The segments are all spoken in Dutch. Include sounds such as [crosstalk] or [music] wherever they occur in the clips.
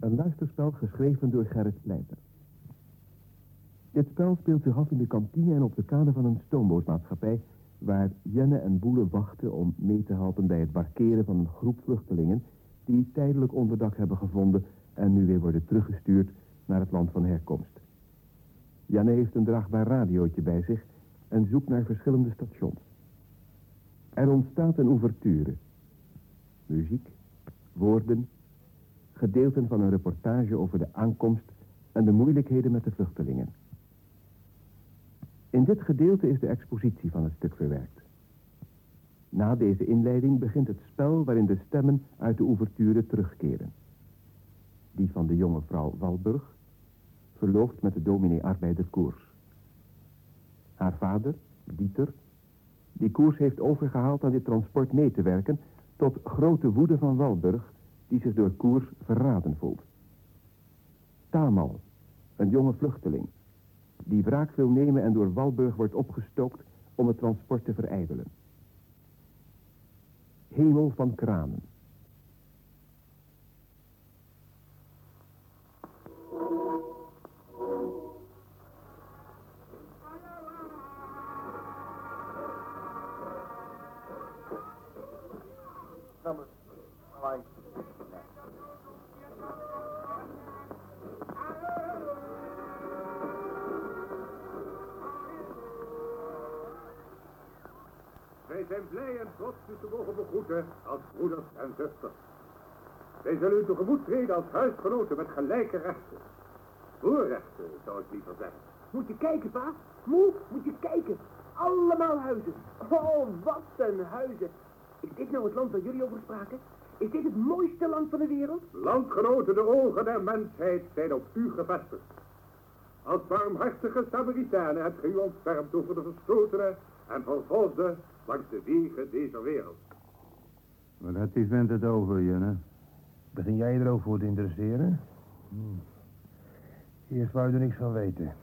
Een luisterspel geschreven door Gerrit Leijter. Dit spel speelt zich af in de kantine en op de kade van een stoombootmaatschappij... waar Jenne en Boele wachten om mee te helpen bij het barkeren van een groep vluchtelingen... die tijdelijk onderdak hebben gevonden en nu weer worden teruggestuurd naar het land van herkomst. Janne heeft een draagbaar radiootje bij zich en zoekt naar verschillende stations. Er ontstaat een ouverture. Muziek, woorden, gedeelten van een reportage over de aankomst en de moeilijkheden met de vluchtelingen. In dit gedeelte is de expositie van het stuk verwerkt. Na deze inleiding begint het spel waarin de stemmen uit de ouverture terugkeren. Die van de jonge vrouw Walburg, verloofd met de dominee Arbeider Koers. Haar vader, Dieter, die Koers heeft overgehaald aan dit transport mee te werken... tot grote woede van Walburg, die zich door Koers verraden voelt. Tamal, een jonge vluchteling, die wraak wil nemen en door Walburg wordt opgestookt om het transport te verijdelen. Hemel van kranen. Wij zullen u tegemoet treden als huisgenoten met gelijke rechten. Voorrechten, zou ik liever zeggen. Moet je kijken, pa. Moe, moet je kijken. Allemaal huizen. Oh, wat een huizen. Is dit nou het land waar jullie over spraken? Is dit het mooiste land van de wereld? Landgenoten, de ogen der mensheid zijn op u gevestigd. Als barmhartige Samaritanen hebt u ontfermd over de verstotenen en vervolgden langs de wegen deze wereld. Maar dat is vent het over, Jenne. Begin jij je erover voor te interesseren? Hm. Eerst wou je er niks van weten.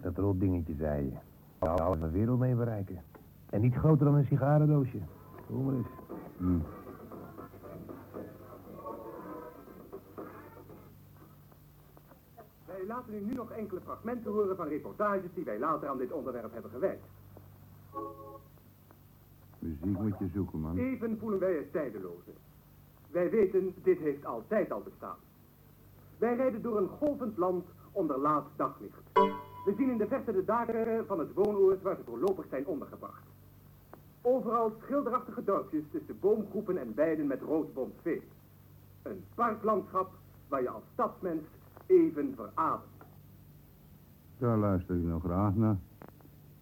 Dat rot dingetje, zei je. Alles de wereld mee bereiken. En niet groter dan een sigarendoosje. Kom maar eens. Hm. Wij laten u nu nog enkele fragmenten horen van reportages die wij later aan dit onderwerp hebben gewijd. Muziek moet je zoeken, man. Even voelen wij het tijdeloze. Wij weten, dit heeft altijd al bestaan. Wij rijden door een golvend land onder laat daglicht. We zien in de verte de daken van het woonoord waar ze voorlopig zijn ondergebracht. Overal schilderachtige dorpjes tussen boomgroepen en weiden met roodbont vee. Een parklandschap waar je als stadsmens even verademt. Daar luister ik nog graag naar.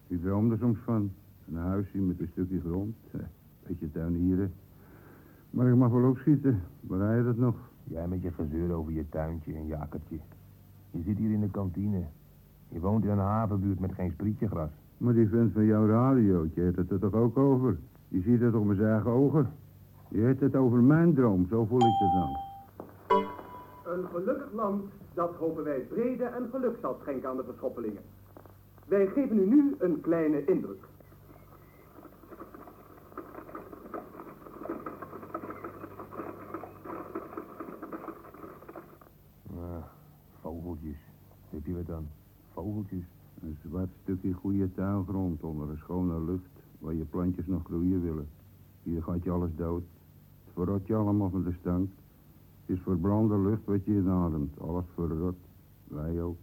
Ik droom er soms van. Een huisje met een stukje grond. [laughs] Beetje tuinieren. Maar ik mag wel opschieten. Waar je dat nog? Jij met je gezeur over je tuintje en jakertje. Je zit hier in de kantine. Je woont in een havenbuurt met geen sprietje gras. Maar die vent van jouw radiootje heeft het er toch ook over? Je ziet het toch met zijn eigen ogen? Je hebt het over mijn droom, zo voel ik het nou. Een gelukkig land dat hopen wij vrede en geluk zal schenken aan de verschoppelingen. Wij geven u nu een kleine indruk. Ah, vogeltjes. Heb je wat dan? Vogeltjes. Een zwart stukje goede tuingrond onder een schone lucht, waar je plantjes nog groeien willen. Hier gaat je alles dood. Het verrot je allemaal van de stank. Het is verbrande lucht wat je inademt. Alles verrot. Wij ook.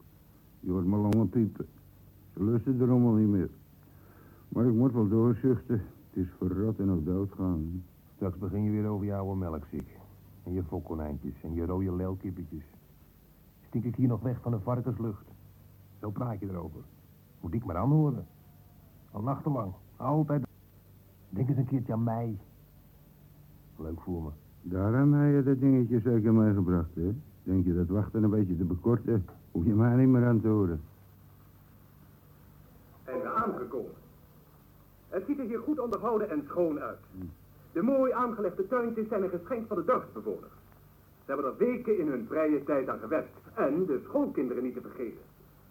Je hoort mijn longen piepen. Ze lusten er allemaal niet meer. Maar ik moet wel doorzuchten. Het is verrot en ook doodgaan. Straks begin je weer over je oude melkziek. En je fokkonijntjes en je rode leelkippetjes. Stink ik hier nog weg van de varkenslucht? Zo praat je erover. Moet ik maar aanhoren. Al nachtenlang. Altijd. Denk eens een keertje aan mij. Leuk voor me. Daarom heb je dat dingetje zeker meegebracht, hè? Denk je dat wachten een beetje te bekorten? Hoef je mij niet meer aan te horen. We aangekomen. Het ziet er hier goed onderhouden en schoon uit. De mooi aangelegde tuintjes zijn een geschenk van de dorpsbewoners. Ze hebben er weken in hun vrije tijd aan gewerkt. En de schoolkinderen niet te vergeten.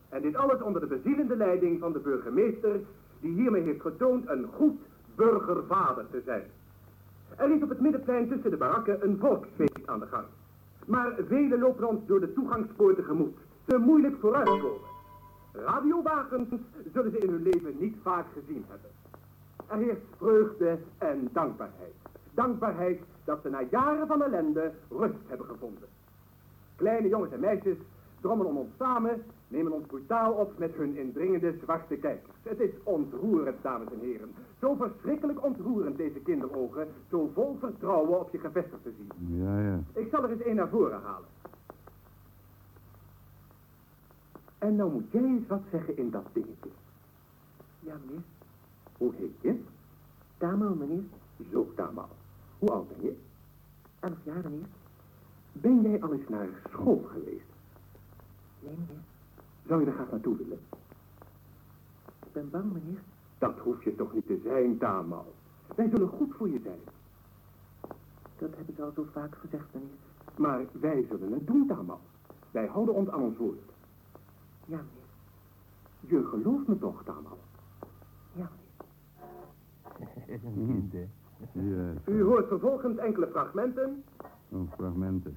En dit alles onder de bezielende leiding van de burgemeester... die hiermee heeft getoond een goed burgervader te zijn. Er is op het middenplein tussen de barakken een volksfeest aan de gang. Maar velen lopen ons door de toegangspoort tegemoet. Te moeilijk vooruitkomen. Radiowagens zullen ze in hun leven niet vaak gezien hebben. Er heerst vreugde en dankbaarheid. Dankbaarheid dat ze na jaren van ellende rust hebben gevonden. Kleine jongens en meisjes drommelen om ons samen, nemen ons brutaal op met hun indringende zwarte kijkers. Het is ontroerend, dames en heren. Zo verschrikkelijk ontroerend deze kinderogen, zo vol vertrouwen op je gevestigd te zien. Ja, ja. Ik zal er eens een naar voren halen. En nou moet jij eens wat zeggen in dat dingetje. Ja, meneer. Hoe heet je? Tamal, meneer. Zo, Tamal. Hoe oud ben je? Elf jaar, meneer. Ben jij al eens naar school geweest? Nee, meneer. Zou je er graag naartoe willen? Ik ben bang, meneer. Dat hoef je toch niet te zijn, Tamal. Wij zullen goed voor je zijn. Dat heb ik al zo vaak gezegd, meneer. Maar wij zullen het doen, Tamal. Wij houden ons aan ons woord. Ja, meneer. Je gelooft me toch, Tamal? Ja, meneer. [laughs] Ja, U hoort vervolgens enkele fragmenten. oh, fragmenten.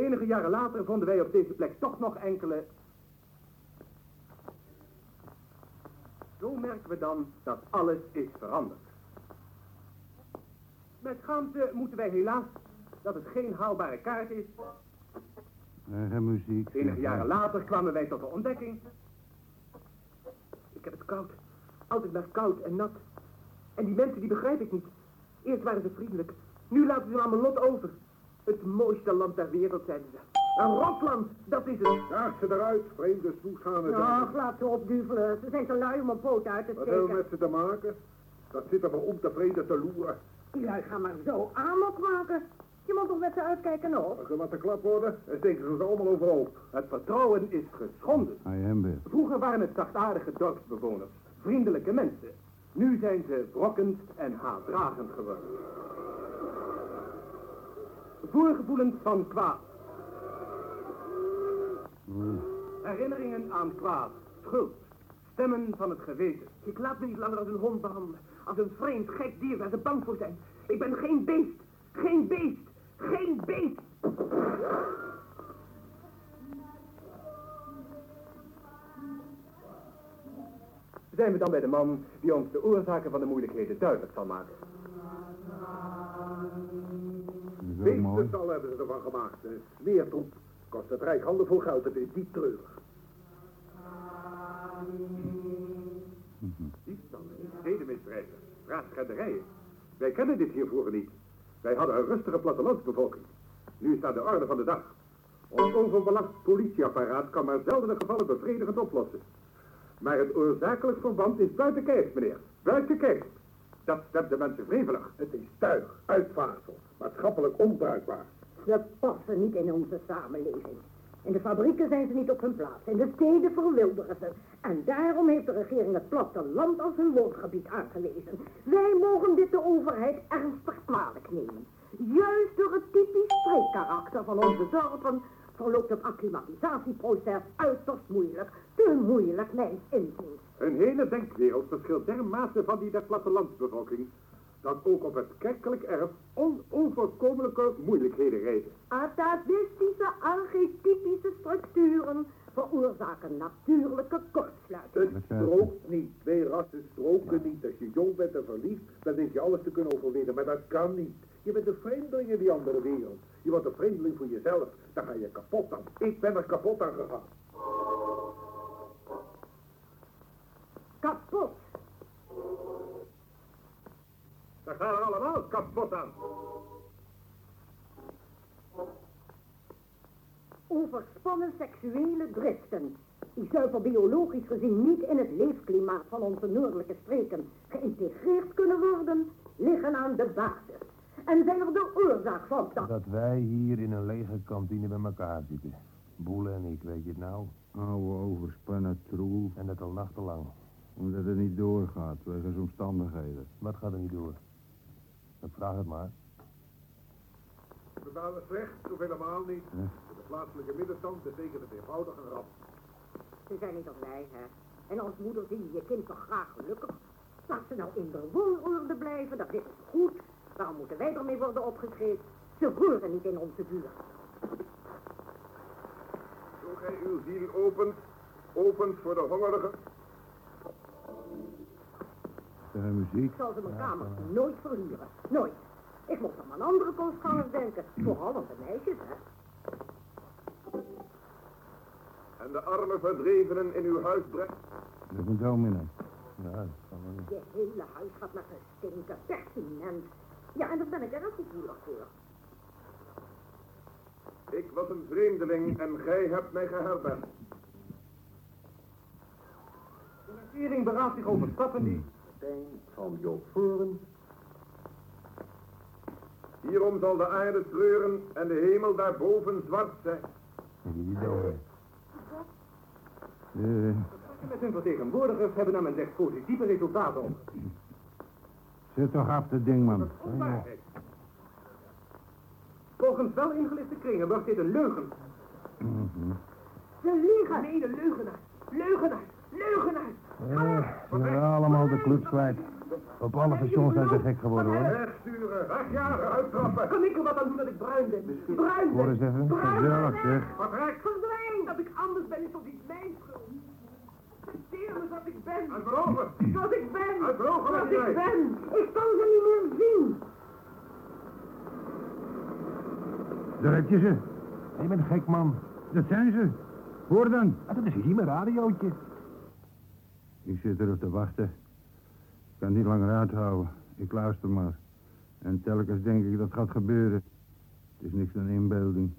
Enige jaren later vonden wij op deze plek toch nog enkele... Zo merken we dan dat alles is veranderd. Met schaamte moeten wij helaas dat het geen haalbare kaart is. Eigen muziek. Enige jaren later kwamen wij tot de ontdekking. Ik heb het koud. Altijd maar koud en nat. En die mensen, die begrijp ik niet. Eerst waren ze vriendelijk. Nu laten ze me aan mijn lot over. Het mooiste land ter wereld, zeiden ze. Een rotland, dat is het. Jaag ze eruit, vreemde toeschouwers. Ach, laat ze opduvelen. Ze zijn te lui om een poot uit te Wat hebben we steken. met ze te maken? Dat zit er maar ontevreden te loeren. Die lui gaan maar zo amok maken. Je moet toch met ze uitkijken nog? Als ze wat te klap worden, dan steken ze ons allemaal overhoop. Het vertrouwen is geschonden. I am weer. Vroeger waren het zachtaardige dorpsbewoners, vriendelijke mensen. Nu zijn ze wrokkend en haatdragend geworden. Voorgevoelens van kwaad. Herinneringen aan kwaad, schuld, stemmen van het geweten. Ik laat me niet langer als een hond behandelen. Als een vreemd, gek dier waar ze bang voor zijn. Ik ben geen beest. Geen beest. Geen beest. Zijn we dan bij de man die ons de oorzaken van de moeilijkheden duidelijk zal maken. Beestenstal hebben ze ervan gemaakt. Een smeertroep. Kost het rijk handen vol geld, het is diep treurig. Diefstal, zedenmisdrijven, straatschenderijen. Wij kennen dit hier vroeger niet. Wij hadden een rustige plattelandsbevolking. Nu staat de orde van de dag. Ons overbelast politieapparaat kan maar zeldene gevallen bevredigend oplossen. Maar het oorzakelijk verband is buiten kijf, meneer. Buiten kijf. Dat stemt de mensen wrevelig. Het is tuig, uitvaagsel, maatschappelijk onbruikbaar. Ze passen niet in onze samenleving. In de fabrieken zijn ze niet op hun plaats. In de steden verwilderen ze. En daarom heeft de regering het platteland als hun woongebied aangewezen. Wij mogen dit de overheid ernstig kwalijk nemen. Juist door het typisch streekkarakter van onze dorpen verloopt het acclimatisatieproces uiterst moeilijk. Te moeilijk, mijns inziens. Een hele denkwereld verschilt dermate van die der plattelandsbevolking... dat ook op het kerkelijk erf onoverkomelijke moeilijkheden rijden. Atavistische, archetypische structuren veroorzaken natuurlijke kortsluiting. Het strookt niet. Twee rassen stroken niet. Als je jong bent en verliefd, dan denk je alles te kunnen overwinnen. Maar dat kan niet. Je bent een vreemdeling in die andere wereld. Je wordt een vreemdeling voor jezelf. Dan ga je kapot aan. Ik ben er kapot aan gegaan. Kapot. Daar gaan er allemaal kapot aan. Overspannen seksuele driften, die zuiver biologisch gezien niet in het leefklimaat van onze noordelijke streken geïntegreerd kunnen worden, liggen aan de basis. En zijn er de oorzaak van dat. Dat wij hier in een lege kantine bij elkaar zitten. Boele en ik, weet je het nou? Oude overspannen troel. En dat al nachtenlang. Omdat het niet doorgaat, wegens omstandigheden. Wat gaat er niet door? Ik vraag het maar. We waren slecht, of helemaal niet. De plaatselijke middenstand betekent het eenvoudig een rap. Ze zijn niet als wij, hè. En als moeder zie je je kind toch graag gelukkig. Laat ze nou in de woonorde blijven, dat is goed. Waarom moeten wij ermee worden opgeschreven? Ze roeren niet in onze buurt. Zo gij uw ziel opent, opent voor de hongerigen. Zeg, muziek. Ik zal ze mijn kamers nooit verhuren. Nooit. Ik moet aan andere kostgangers denken. Vooral aan de meisjes, hè. En de arme verdrevenen in uw huis brengt. Dat moet zo minnen. Ja, dat kan wel niet. Je hele huis gaat naar gestinken pertinent. Ja, en daar ben ik erg gevoelig voor. Ik was een vreemdeling en gij hebt mij geherbergd. De regering beraadt zich over stappen die... Van jouw voren. Hierom zal de aarde treuren en de hemel daarboven zwart zijn. Die. Eh, Met hun vertegenwoordigers hebben naar men zegt positieve resultaten op. zet toch af dat ding, man. Onwaarheid. Volgens wel ingelichte kringen wordt dit een leugen. Ze liegen. Nee, de leugenaar. Leugenaar. Leugenaar. Eh, ze zijn allemaal de clubs kwijt. Op alle stations zijn ze gek geworden, hoor. Wegsturen, wegjagen, uittrappen. Kan ik er wat aan doen dat ik bruin ben? Bruin Hoor eens ben. even. Bruin Gezellig, ben. zeg. Vertrek. Verdwijn. Dat ik anders ben is toch niet mijn schuld. Accepteer me zoals ik ben. Uitberogen. Zoals ik ben. Uitberogen Zoals ik jij. ben. Ik kan ze niet meer zien. Daar heb je ze. Je bent gek, man. Dat zijn ze. Hoor dan. Ah, dat is hier mijn radiootje. Ik zit erop te wachten. Ik kan niet langer uithouden. Ik luister maar. En telkens denk ik dat gaat gebeuren. Het is niks dan inbeelding.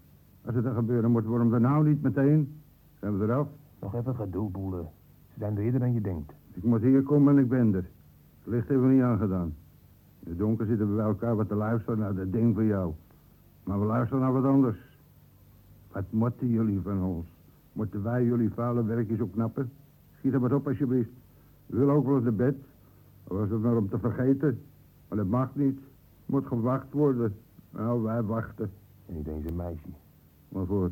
Als het dan gebeuren moet, waarom dan nou niet meteen? Zijn we eraf? Nog even geduld, boelen. Ze zijn er eerder dan je denkt. Ik moet hier komen en ik ben er. Het licht heeft me niet aangedaan. In het donker zitten we bij elkaar wat te luisteren naar dat ding van jou. Maar we luisteren naar wat anders. Wat moeten jullie van ons? Moeten wij jullie vuile werkjes opknappen? Schiet er wat op alsjeblieft. We willen ook wel eens naar bed. Al was het maar om te vergeten. Maar dat mag niet. Moet gewacht worden. Nou, wij wachten. En niet eens een meisje. Waarvoor?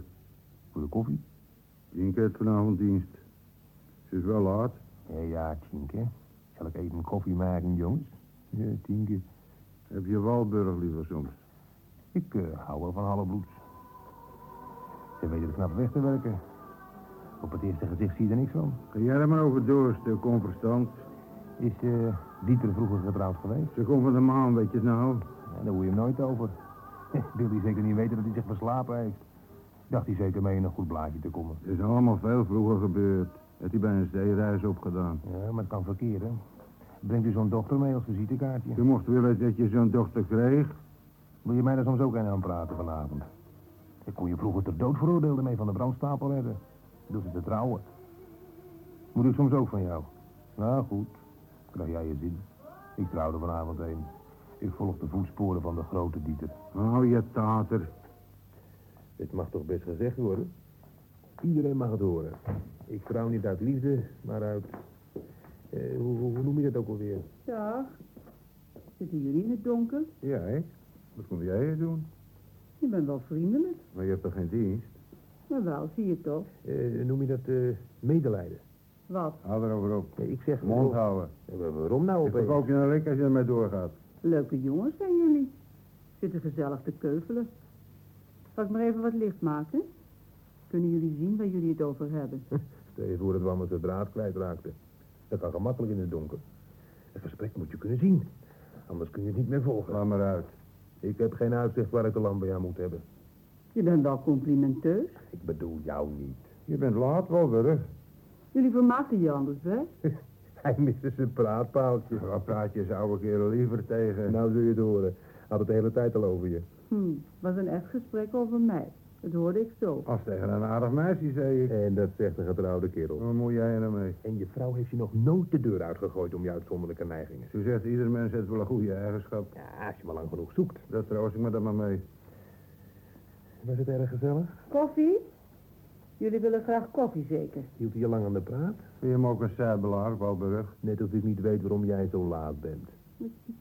Voor de koffie? Tienke heeft vanavond dienst. Ze is wel laat. Ja, ja, Tienke. Zal ik even koffie maken, jongens? Ja, Tienke. Heb je Walburg liever soms? Ik eh, hou wel van halfbloeds. Ze weten het knap weg te werken. Op het eerste gezicht zie je er niks van. Ga jij er maar over door, stuk onverstand. Is eh, Dieter vroeger getrouwd geweest? Ze komt van de maan, weet je het nou? Ja, daar hoor je hem nooit over. [laughs] Wil hij zeker niet weten dat hij zich verslapen heeft. Dacht hij zeker mee in een goed blaadje te komen. Het is allemaal veel vroeger gebeurd. Heeft hij bij een zeereis opgedaan. Ja, maar het kan verkeren. Brengt u zo'n dochter mee als visitekaartje? Je mocht willen dat je zo'n dochter kreeg. Wil je mij daar soms ook een aan praten vanavond? Ik kon je vroeger ter dood veroordeelde mee van de brandstapel redden. Doe ze te trouwen. Moet ik soms ook van jou? Nou goed, krijg jij je zin. Ik trouwde vanavond een. Ik volg de voetsporen van de grote Dieter. Oh, je tater. Dit mag toch best gezegd worden? Iedereen mag het horen. Ik trouw niet uit liefde, maar uit... eh, hoe, hoe, hoe noem je dat ook alweer? Dag. Zitten jullie in het donker? Ja, hè? Wat kom jij hier doen? Je bent wel vriendelijk. Maar je hebt toch geen dienst? Maar wel, zie je toch. Eh, noem je dat eh, medelijden? Wat? Hou erover op. Nee, ik zeg... Mond houden. Waarom nou Ik opeens? verkoop je een lik als je ermee doorgaat. Leuke jongens zijn jullie. Zitten gezellig te keuvelen. Zal ik maar even wat licht maken? Kunnen jullie zien waar jullie het over hebben? [laughs] Stel je voor dat we anders de draad kwijtraakten. Dat kan gemakkelijk in het donker. Een gesprek moet je kunnen zien. Anders kun je het niet meer volgen. Laat maar uit. Ik heb geen uitzicht waar ik de lamp bij aan moet hebben. Je bent wel complimenteus. Ik bedoel jou niet. Je bent laat, Walburg. Jullie vermaken je anders best. [laughs] Hij miste zijn praatpaaltje. Wat praat je oude kerel liever tegen? Nou zul je het horen. Had het de hele tijd al over je. Hm, was een echt gesprek over mij. Dat hoorde ik zo. Als tegen een aardig meisje, zei ik. En dat zegt een getrouwde kerel. Wat moet jij er mee? En je vrouw heeft je nog nooit de deur uitgegooid om je uitzonderlijke neigingen. Zo zegt ieder mens heeft wel een goede eigenschap. Ja, als je maar lang genoeg zoekt. Dat troost ik me dan maar mee. Was het erg gezellig? Koffie? Jullie willen graag koffie zeker? Hield hij je lang aan de praat? Vind je hem ook een zijbelaar, Walburg? Net of ik niet weet waarom jij zo laat bent.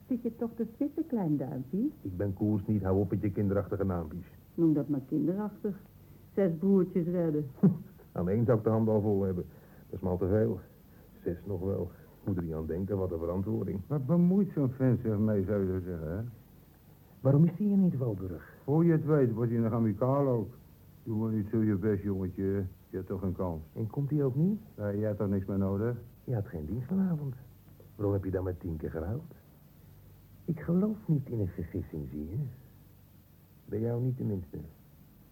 Zit je toch te zitten, klein duimpje? Ik ben koers niet, hou op met je kinderachtige naampjes. Noem dat maar kinderachtig. Zes broertjes redden. [laughs] Aan één zou ik de hand al vol hebben. Dat is maar al te veel. Zes nog wel. Moet er niet aan denken, wat een verantwoording. Wat bemoeit zo'n vent zich mee, zou je zeggen, hè? Waarom is die hier niet, Walburg? Voor je het weet, wordt hij nog amicaal ook. Doe maar niet zo je best, jongetje. Je hebt toch een kans. En komt hij ook niet? Nee, jij hebt toch niks meer nodig? Je had geen dienst vanavond. Waarom heb je dan met tien keer geruild? Ik geloof niet in een vergissing, zie je. Bij jou niet tenminste.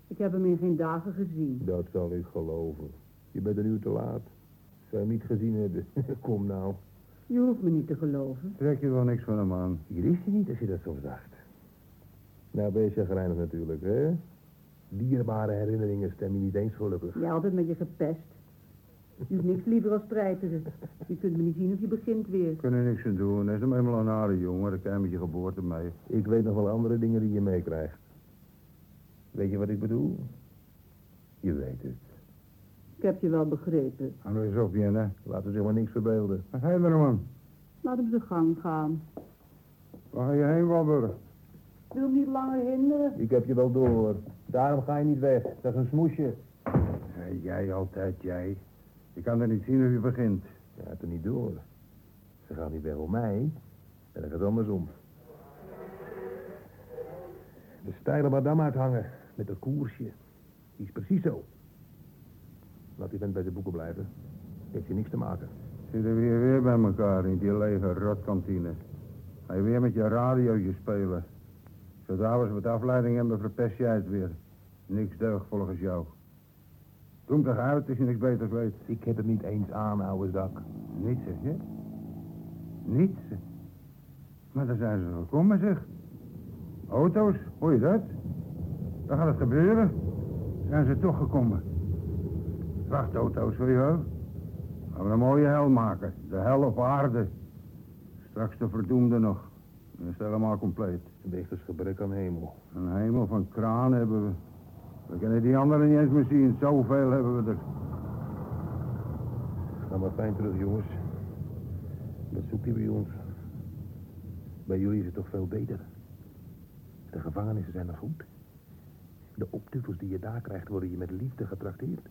Ik heb hem in geen dagen gezien. Dat zal ik geloven. Je bent een uur te laat. Zou hem niet gezien hebben. [laughs] Kom nou. Je hoeft me niet te geloven. Trek je wel niks van hem aan. Hier is hij niet als je dat zo zacht. Nou ben je chagrijnig natuurlijk, hè? Dierbare herinneringen stem je niet eens gelukkig. Jij altijd met je gepest. Je hoeft niks liever als treiteren. Je kunt me niet zien of je begint weer. Ik kan er niks aan doen. Hij is hem eenmaal een aardige jongen. Daar kan je met je geboorte mee. Ik weet nog wel andere dingen die je meekrijgt. Weet je wat ik bedoel? Je weet het. Ik heb je wel begrepen. Hou nou eens op, Jenne. Laten we zich maar niks verbeelden. Wat ga je er man? Laat hem zijn gang gaan. Waar ga je heen, Walburg? Ik wil niet langer hinderen. Ik heb je wel door. Daarom ga je niet weg. Dat is een smoesje. Ja, jij altijd, jij. Ik kan er niet zien hoe je begint. Je hebt er niet door. Ze gaat niet weg om mij. En dan gaat het andersom. De steile madame uithangen. Met dat koersje. Die is precies zo. Laat die vent bij zijn boeken blijven. Heeft hier niks te maken. Zitten we hier weer bij elkaar in die lege rotkantine. Ga je weer met je radiootje spelen. Zodra we wat afleiding hebben, verpest jij het weer. Niks deugd volgens jou. Kom toch uit als je niks beter weet. Ik heb het niet eens aan, ouwe zak. Niets, zeg je? Niets? Maar daar zijn ze gekomen, zeg. Auto's, hoor je dat? Dan gaat het gebeuren. Zijn ze toch gekomen. Vrachtauto's, hoor je wel? Gaan we een mooie hel maken. De hel op aarde. Straks de verdoemde nog. Dan is helemaal compleet. Weegt dus gebrek aan hemel. Een hemel van kranen hebben we. We kunnen die anderen niet eens meer zien. Zoveel hebben we er. Ga maar fijn terug, jongens. Wat zoekt hij bij ons? Bij jullie is het toch veel beter? De gevangenissen zijn er goed. De optuffels die je daar krijgt, worden je met liefde getrakteerd.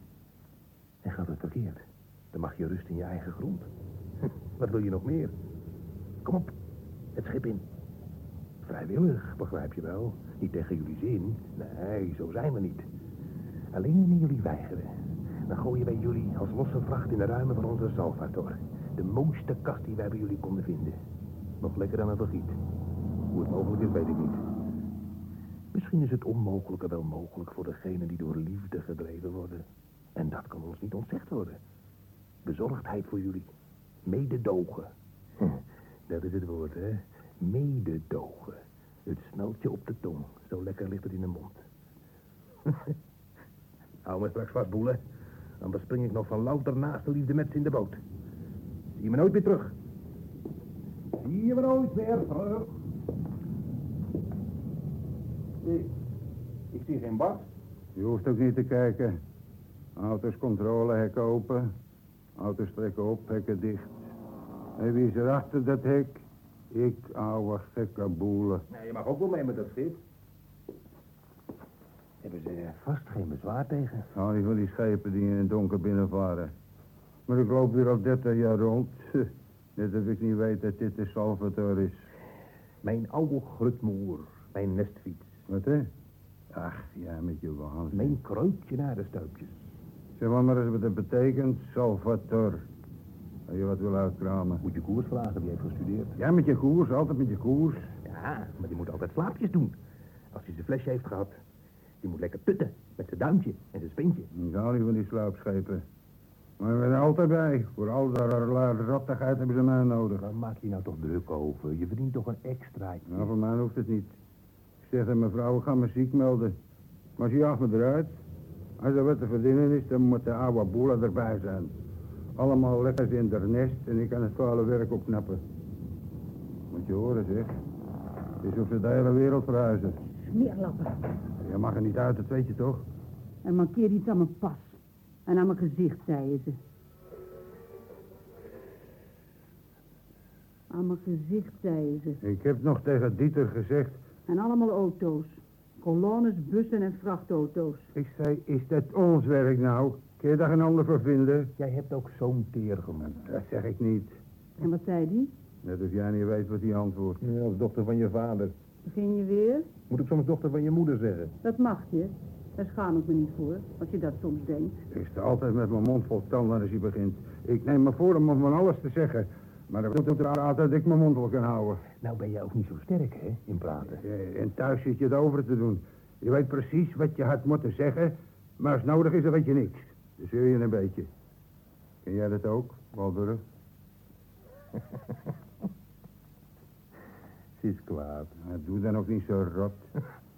En gaat het verkeerd, dan mag je rust in je eigen grond. [laughs] Wat wil je nog meer? Kom op, het schip in. Vrijwillig, begrijp je wel. Niet tegen jullie zin. Nee, zo zijn we niet. Alleen wanneer jullie weigeren. Dan gooien wij jullie als losse vracht in de ruimte van onze Salvator. De mooiste kast die wij bij jullie konden vinden. Nog lekker aan een vergiet. Hoe het mogelijk is, weet ik niet. Misschien is het onmogelijke wel mogelijk voor degenen die door liefde gedreven worden. En dat kan ons niet ontzegd worden. Bezorgdheid voor jullie. Mededogen. Dat is het woord, hè? Mededogen. Het smelt je op de tong. Zo lekker ligt het in de mond. [laughs] Hou me straks vast, boelen. Anders spring ik nog van louter naast de liefde met ze in de boot. Zie je me nooit meer terug. Zie je me nooit meer terug. Ik zie geen bad. Je hoeft ook niet te kijken. Auto's controle, hekken open. Auto's trekken op, hekken dicht. En wie is er achter dat hek? Ik, ouwe gekke boelen. Nee, je mag ook wel mee met dat schip. Hebben ze vast geen bezwaar tegen? Hou niet van die schepen die in het donker binnenvaren. Maar ik loop hier al 30 jaar rond. [laughs] Net of ik niet weet dat dit de Salvator is. Mijn oude grutmoer, mijn nestfiets. Wat hè? Ach, ja, met je waanzin. Mijn kreupje naar de stuipjes. Zeg maar, maar eens wat dat betekent, Salvator. Als je wat wil uitkramen. Moet je koers vragen, die heeft gestudeerd. Ja, met je koers, altijd met je koers. Ja, maar die moet altijd slaapjes doen. Als hij zijn flesje heeft gehad. Die moet lekker putten, met zijn duimpje en zijn spintje. Ik hou niet van die slaapschepen. Maar ben er altijd bij. Voor al die rattigheid hebben ze mij nodig. Waar maak je nou toch druk over? Je verdient toch een extra. Nou, voor mij hoeft het niet. Ik zeg aan mevrouw, ik ga me ziek melden. Maar ze jaagt me eruit. Als er wat te verdienen is, dan moet de oude boela erbij zijn. Allemaal lekker in der nest en ik kan het vuile werk opknappen. Moet je horen, zeg. Het is of ze de hele wereld verhuizen. Smeerlappen. Je mag er niet uit, dat weet je toch? Er mankeert iets aan mijn pas. En aan mijn gezicht, zeiden ze. Aan mijn gezicht, zeiden ze. Ik heb nog tegen Dieter gezegd... En allemaal auto's. Kolonnes, bussen en vrachtauto's. Ik zei, is dat ons werk nou? Kun je daar een ander voor vinden? Jij hebt ook zo'n teergemoed. Dat zeg ik niet. En wat zei die? Net of jij niet weet wat hij antwoordt. Ja, als dochter van je vader. Begin je weer? Moet ik soms dochter van je moeder zeggen? Dat mag je. Daar schaam ik me niet voor, als je dat soms denkt. Ik sta altijd met mijn mond vol tanden als hij begint. Ik neem me voor om van alles te zeggen. Maar dat betekent inderdaad dat ik mijn mond wel kan houden. Nou ben jij ook niet zo sterk, hè, in praten. Eh, En thuis zit je het over te doen. Je weet precies wat je had moeten zeggen, maar als nodig is, dan weet je niks. Dus zeur je een beetje. Ken jij dat ook, Walburg? [laughs] Ze is kwaad. Nou, doe dan ook niet zo rot.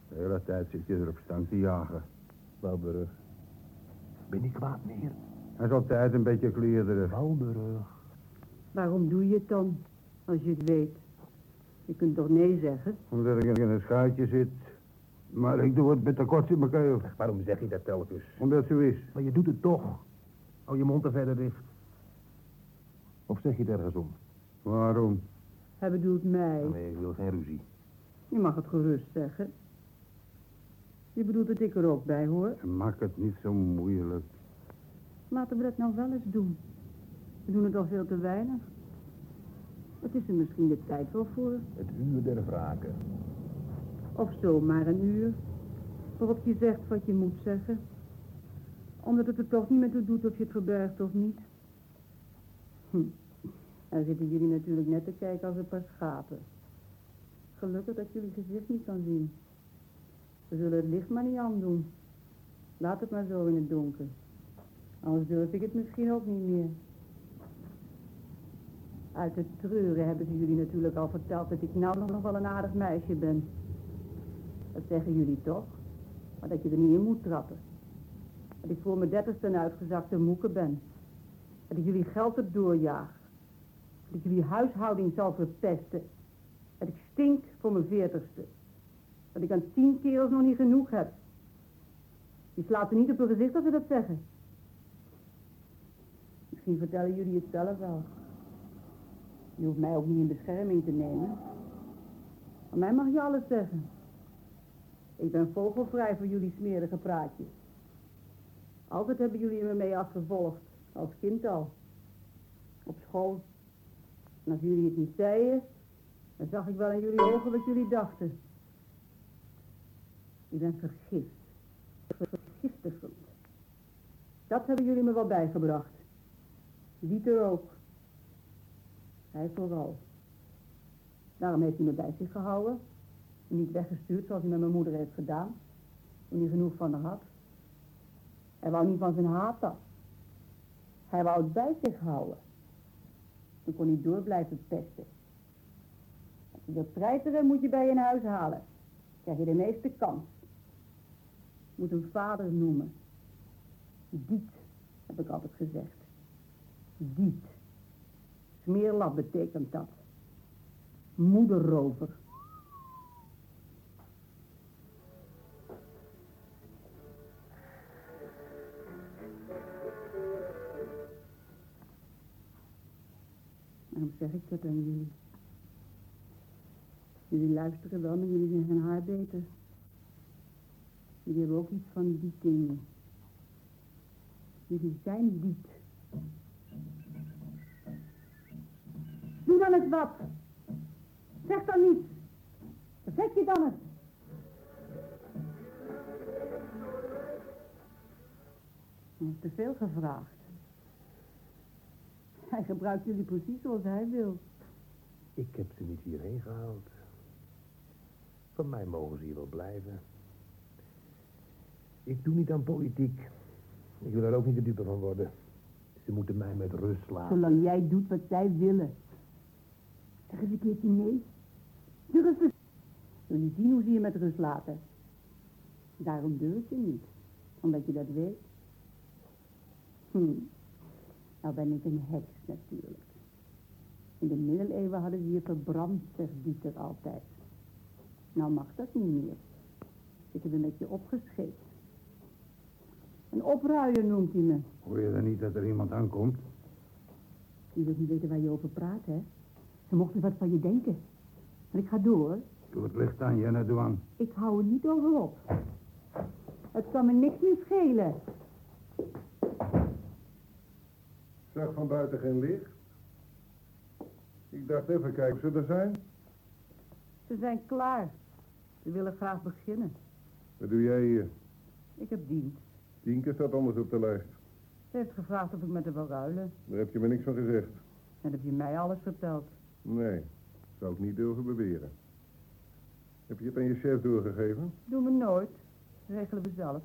De hele tijd zit je erop stank te jagen. Walburg. Ben je kwaad meer? Hij is altijd een beetje kleerderig. Walburg. Waarom doe je het dan, als je het weet? Je kunt toch nee zeggen? Omdat ik in een schuitje zit. Maar ik doe het met de korts in mijn keel. Waarom zeg je dat telkens? Omdat het zo is. Maar je doet het toch. Hou je mond er verder dicht. Of zeg je het ergens om? Waarom? Hij bedoelt mij. Nee, ik wil geen ruzie. Je mag het gerust zeggen. Je bedoelt dat ik er ook bij hoor. Maak het niet zo moeilijk. Laten we dat nou wel eens doen. We doen het al veel te weinig. Het is er misschien de tijd wel voor. Het uur der wraken. Of zomaar een uur. Waarop je zegt wat je moet zeggen. Omdat het er toch niet meer toe doet of je het verbergt of niet. Hm. Dan zitten jullie natuurlijk net te kijken als een paar schapen. Gelukkig dat jullie gezicht niet kan zien. We zullen het licht maar niet aandoen. Laat het maar zo in het donker. Anders durf ik het misschien ook niet meer. Uit het treuren hebben ze jullie natuurlijk al verteld dat ik nou nog wel een aardig meisje ben. Dat zeggen jullie toch? Maar dat je er niet in moet trappen. Dat ik voor mijn dertigste een uitgezakte moeke ben. Dat ik jullie geld erdoor jaag. Dat ik jullie huishouding zal verpesten. Dat ik stink voor mijn veertigste. Dat ik aan tien kerels nog niet genoeg heb. Die slaat er niet op hun gezicht als ze dat zeggen. Misschien vertellen jullie het zelf wel. Je hoeft mij ook niet in bescherming te nemen. Van mij mag je alles zeggen. Ik ben vogelvrij voor jullie smerige praatjes. Altijd hebben jullie me mee afgevolgd, als kind al. Op school. En als jullie het niet zeiden, dan zag ik wel in jullie ogen wat jullie dachten. Ik ben vergist. Vergiftigend. Dat hebben jullie me wel bijgebracht. Dieter ook. Hij vooral. Daarom heeft hij me bij zich gehouden. Niet weggestuurd zoals hij met mijn moeder heeft gedaan. Toen hij genoeg van haar had. Hij wou niet van zijn haat af. Hij wou het bij zich houden. Dan kon hij door blijven pesten. Als je wilt moet je bij je huis halen. Krijg je de meeste kans. Moet hem vader noemen. Diet, heb ik altijd gezegd. Diet. Smeerlap betekent dat. Moederrover. Zeg ik dat aan jullie? Jullie luisteren wel, maar jullie zijn geen haar beter. Jullie hebben ook iets van die dingen. Jullie zijn diet. Doe dan eens wat. Zeg dan niets. Verzet je dan eens. Te veel gevraagd. Hij gebruikt jullie precies zoals hij wil. Ik heb ze niet hierheen gehaald. Van mij mogen ze hier wel blijven. Ik doe niet aan politiek. Ik wil er ook niet de dupe van worden. Ze moeten mij met rust laten. Zolang jij doet wat zij willen. Zeg eens een keertje nee. Durf eens. Wil je zien hoe ze je met rust laten? Daarom durf je niet. Omdat je dat weet. Hm. Nou ben ik een heks natuurlijk. In de middeleeuwen hadden ze je verbrand, zegt Dieter altijd. Nou mag dat niet meer. Zitten we met je opgescheept. Een opruier noemt hij me. Hoor je dan niet dat er iemand aankomt? Je wilt niet weten waar je over praat, hè? Ze mochten wat van je denken. Maar ik ga door. Doe het licht aan, Jenna, doe aan. Ik hou er niet over op. Het kan me niks meer schelen. Zag van buiten geen licht. Ik dacht even kijken of ze er zijn. Ze zijn klaar. Ze willen graag beginnen. Wat doe jij hier? Ik heb dienst. Tienke staat anders op de lijst. Ze heeft gevraagd of ik met haar wil ruilen. Daar heb je me niks van gezegd. En heb je mij alles verteld. Nee, zou ik niet durven beweren. Heb je het aan je chef doorgegeven? Doen we nooit. Regelen we zelf.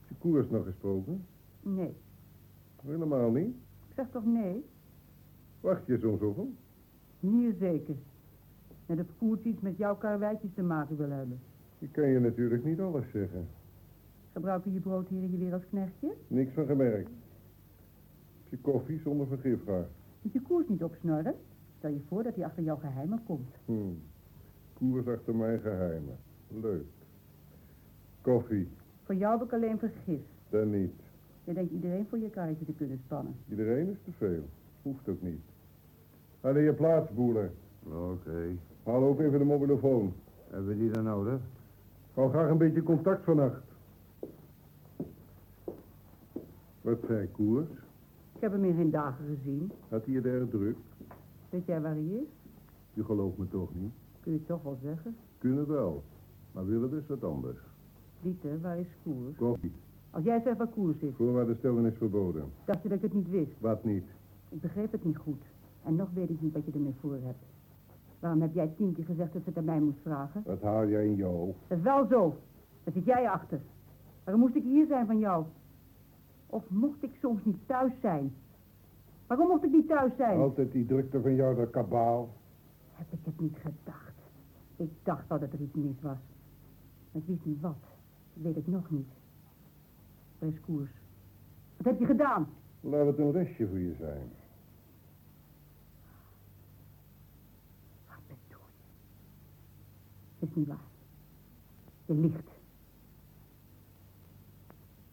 Heb je koers nog gesproken? Nee. Helemaal niet. Ik zeg toch nee? Wacht je soms hem? Hier zeker. Net of Koert iets met jouw karweitjes te maken wil hebben. Ik kan je natuurlijk niet alles zeggen. Gebruiken je broodheren je weer als knechtje? Niks van gemerkt. Je koffie zonder vergif graag? Moet je koers niet opsnorren? Stel je voor dat hij achter jouw geheimen komt. Hm. Koers achter mijn geheimen. Leuk. Koffie, Voor jou heb ik alleen vergif. dan niet. Je denkt iedereen voor je karretje te kunnen spannen. Iedereen is te veel. Hoeft ook niet. Ga naar je plaats, boeler. Oké. Haal ook even de mobielefoon. Hebben we die dan nodig? Hou graag een beetje contact vannacht. Wat zei Koers? Ik heb hem in geen dagen gezien. Had hij het erg druk? Weet jij waar hij is? Je gelooft me toch niet? Kun je het toch wel zeggen? Kunnen wel. Maar willen dus wat anders. Dieter, waar is Koers? Koffie. Als jij zegt waar Koers is, Voorwaardenstellen is verboden. dacht je dat ik het niet wist. Wat niet? Ik begreep het niet goed. En nog weet ik niet wat je ermee voor hebt. Waarom heb jij tien keer gezegd dat ze het aan mij moest vragen? Wat haal jij in je hoofd? Dat is wel zo. Daar zit jij achter. Waarom moest ik hier zijn van jou? Of mocht ik soms niet thuis zijn? Waarom mocht ik niet thuis zijn? Altijd die drukte van jou, dat kabaal. Heb ik het niet gedacht. Ik dacht dat er iets mis was. Maar ik wist niet wat. Dat weet ik nog niet. Wat heb je gedaan? Laat het een restje voor je zijn. Wat bedoel je? Het is niet waar. Je liegt.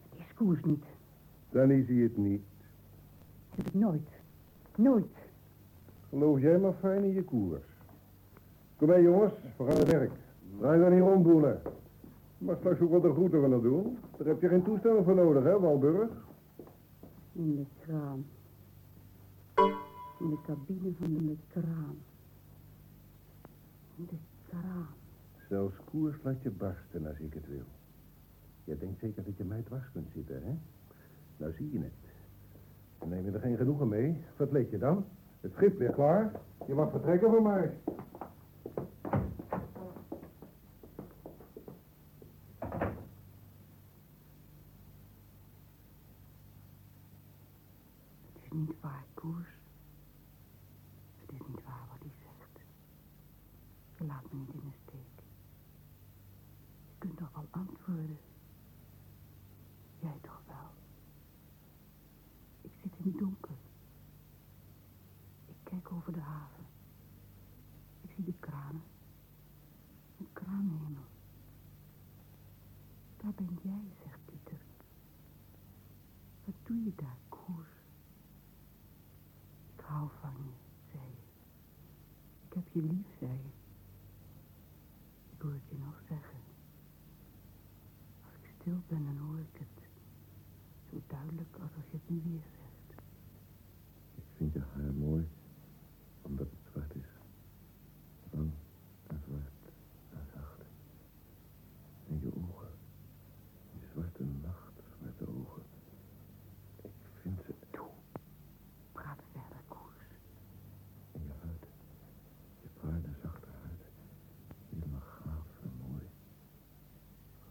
Het is Koers niet. Dan is hij het niet. Dat heb ik nooit. Nooit. Geloof jij maar fijn in je koers. Kom mee jongens, we gaan aan het werk. Draai dan niet rondboelen. Mag straks ook wat de groeten van het doen. Daar heb je geen toestemming voor nodig, hè, Walburg? In de kraam. In de cabine van de kraam. In de kraam. Zelfs koers laat je barsten als ik het wil. Je denkt zeker dat je mij dwars kunt zitten, hè? Nou zie je het. Dan neem je er geen genoegen mee. Wat leed je dan? Het schip ligt klaar. Je mag vertrekken voor mij. Het is niet waar, Koers. Het is niet waar wat hij zegt. Je laat me niet in de steek. Antwoorden. Jij toch wel. Ik zit in het donker. Ik kijk over de haven. Ik zie de kranen. Een kraanhemel. Daar ben jij, zegt Pieter. Wat doe je daar, Koers? Ik hou van je, zei je. Ik heb je lief, zei je. Ik hoor het je nog zeggen. Als ik stil ben, dan hoor ik het. Zo duidelijk als als je het nu weer zegt. Ik vind je haar mooi, omdat het zwart is. Lang en zwart en zacht. En je ogen, die zwarte nachtzwarte ogen. Ik vind ze Toe. Praat verder, Koers. in je huid. Je bruine zachte huid. Helemaal gaaf en mooi.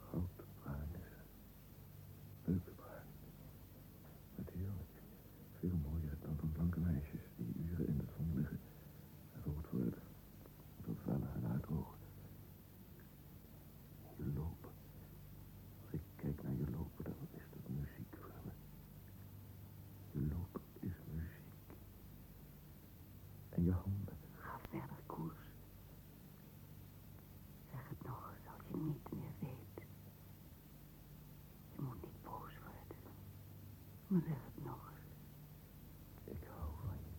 Goudbruin is het. Peukbruin. Natuurlijk. Veel mooier dan van blanke meisjes die uren in de zon liggen. En rood worden. Vervellen en uitdrogen. Je lopen. Als ik kijk naar je lopen, dan is dat muziek voor me. Je lopen is muziek. En je handen. Ga verder, Koers. Zeg het nog als je niet meer weet. Je moet niet boos worden. Maar zeg het nog. Ik hou van je.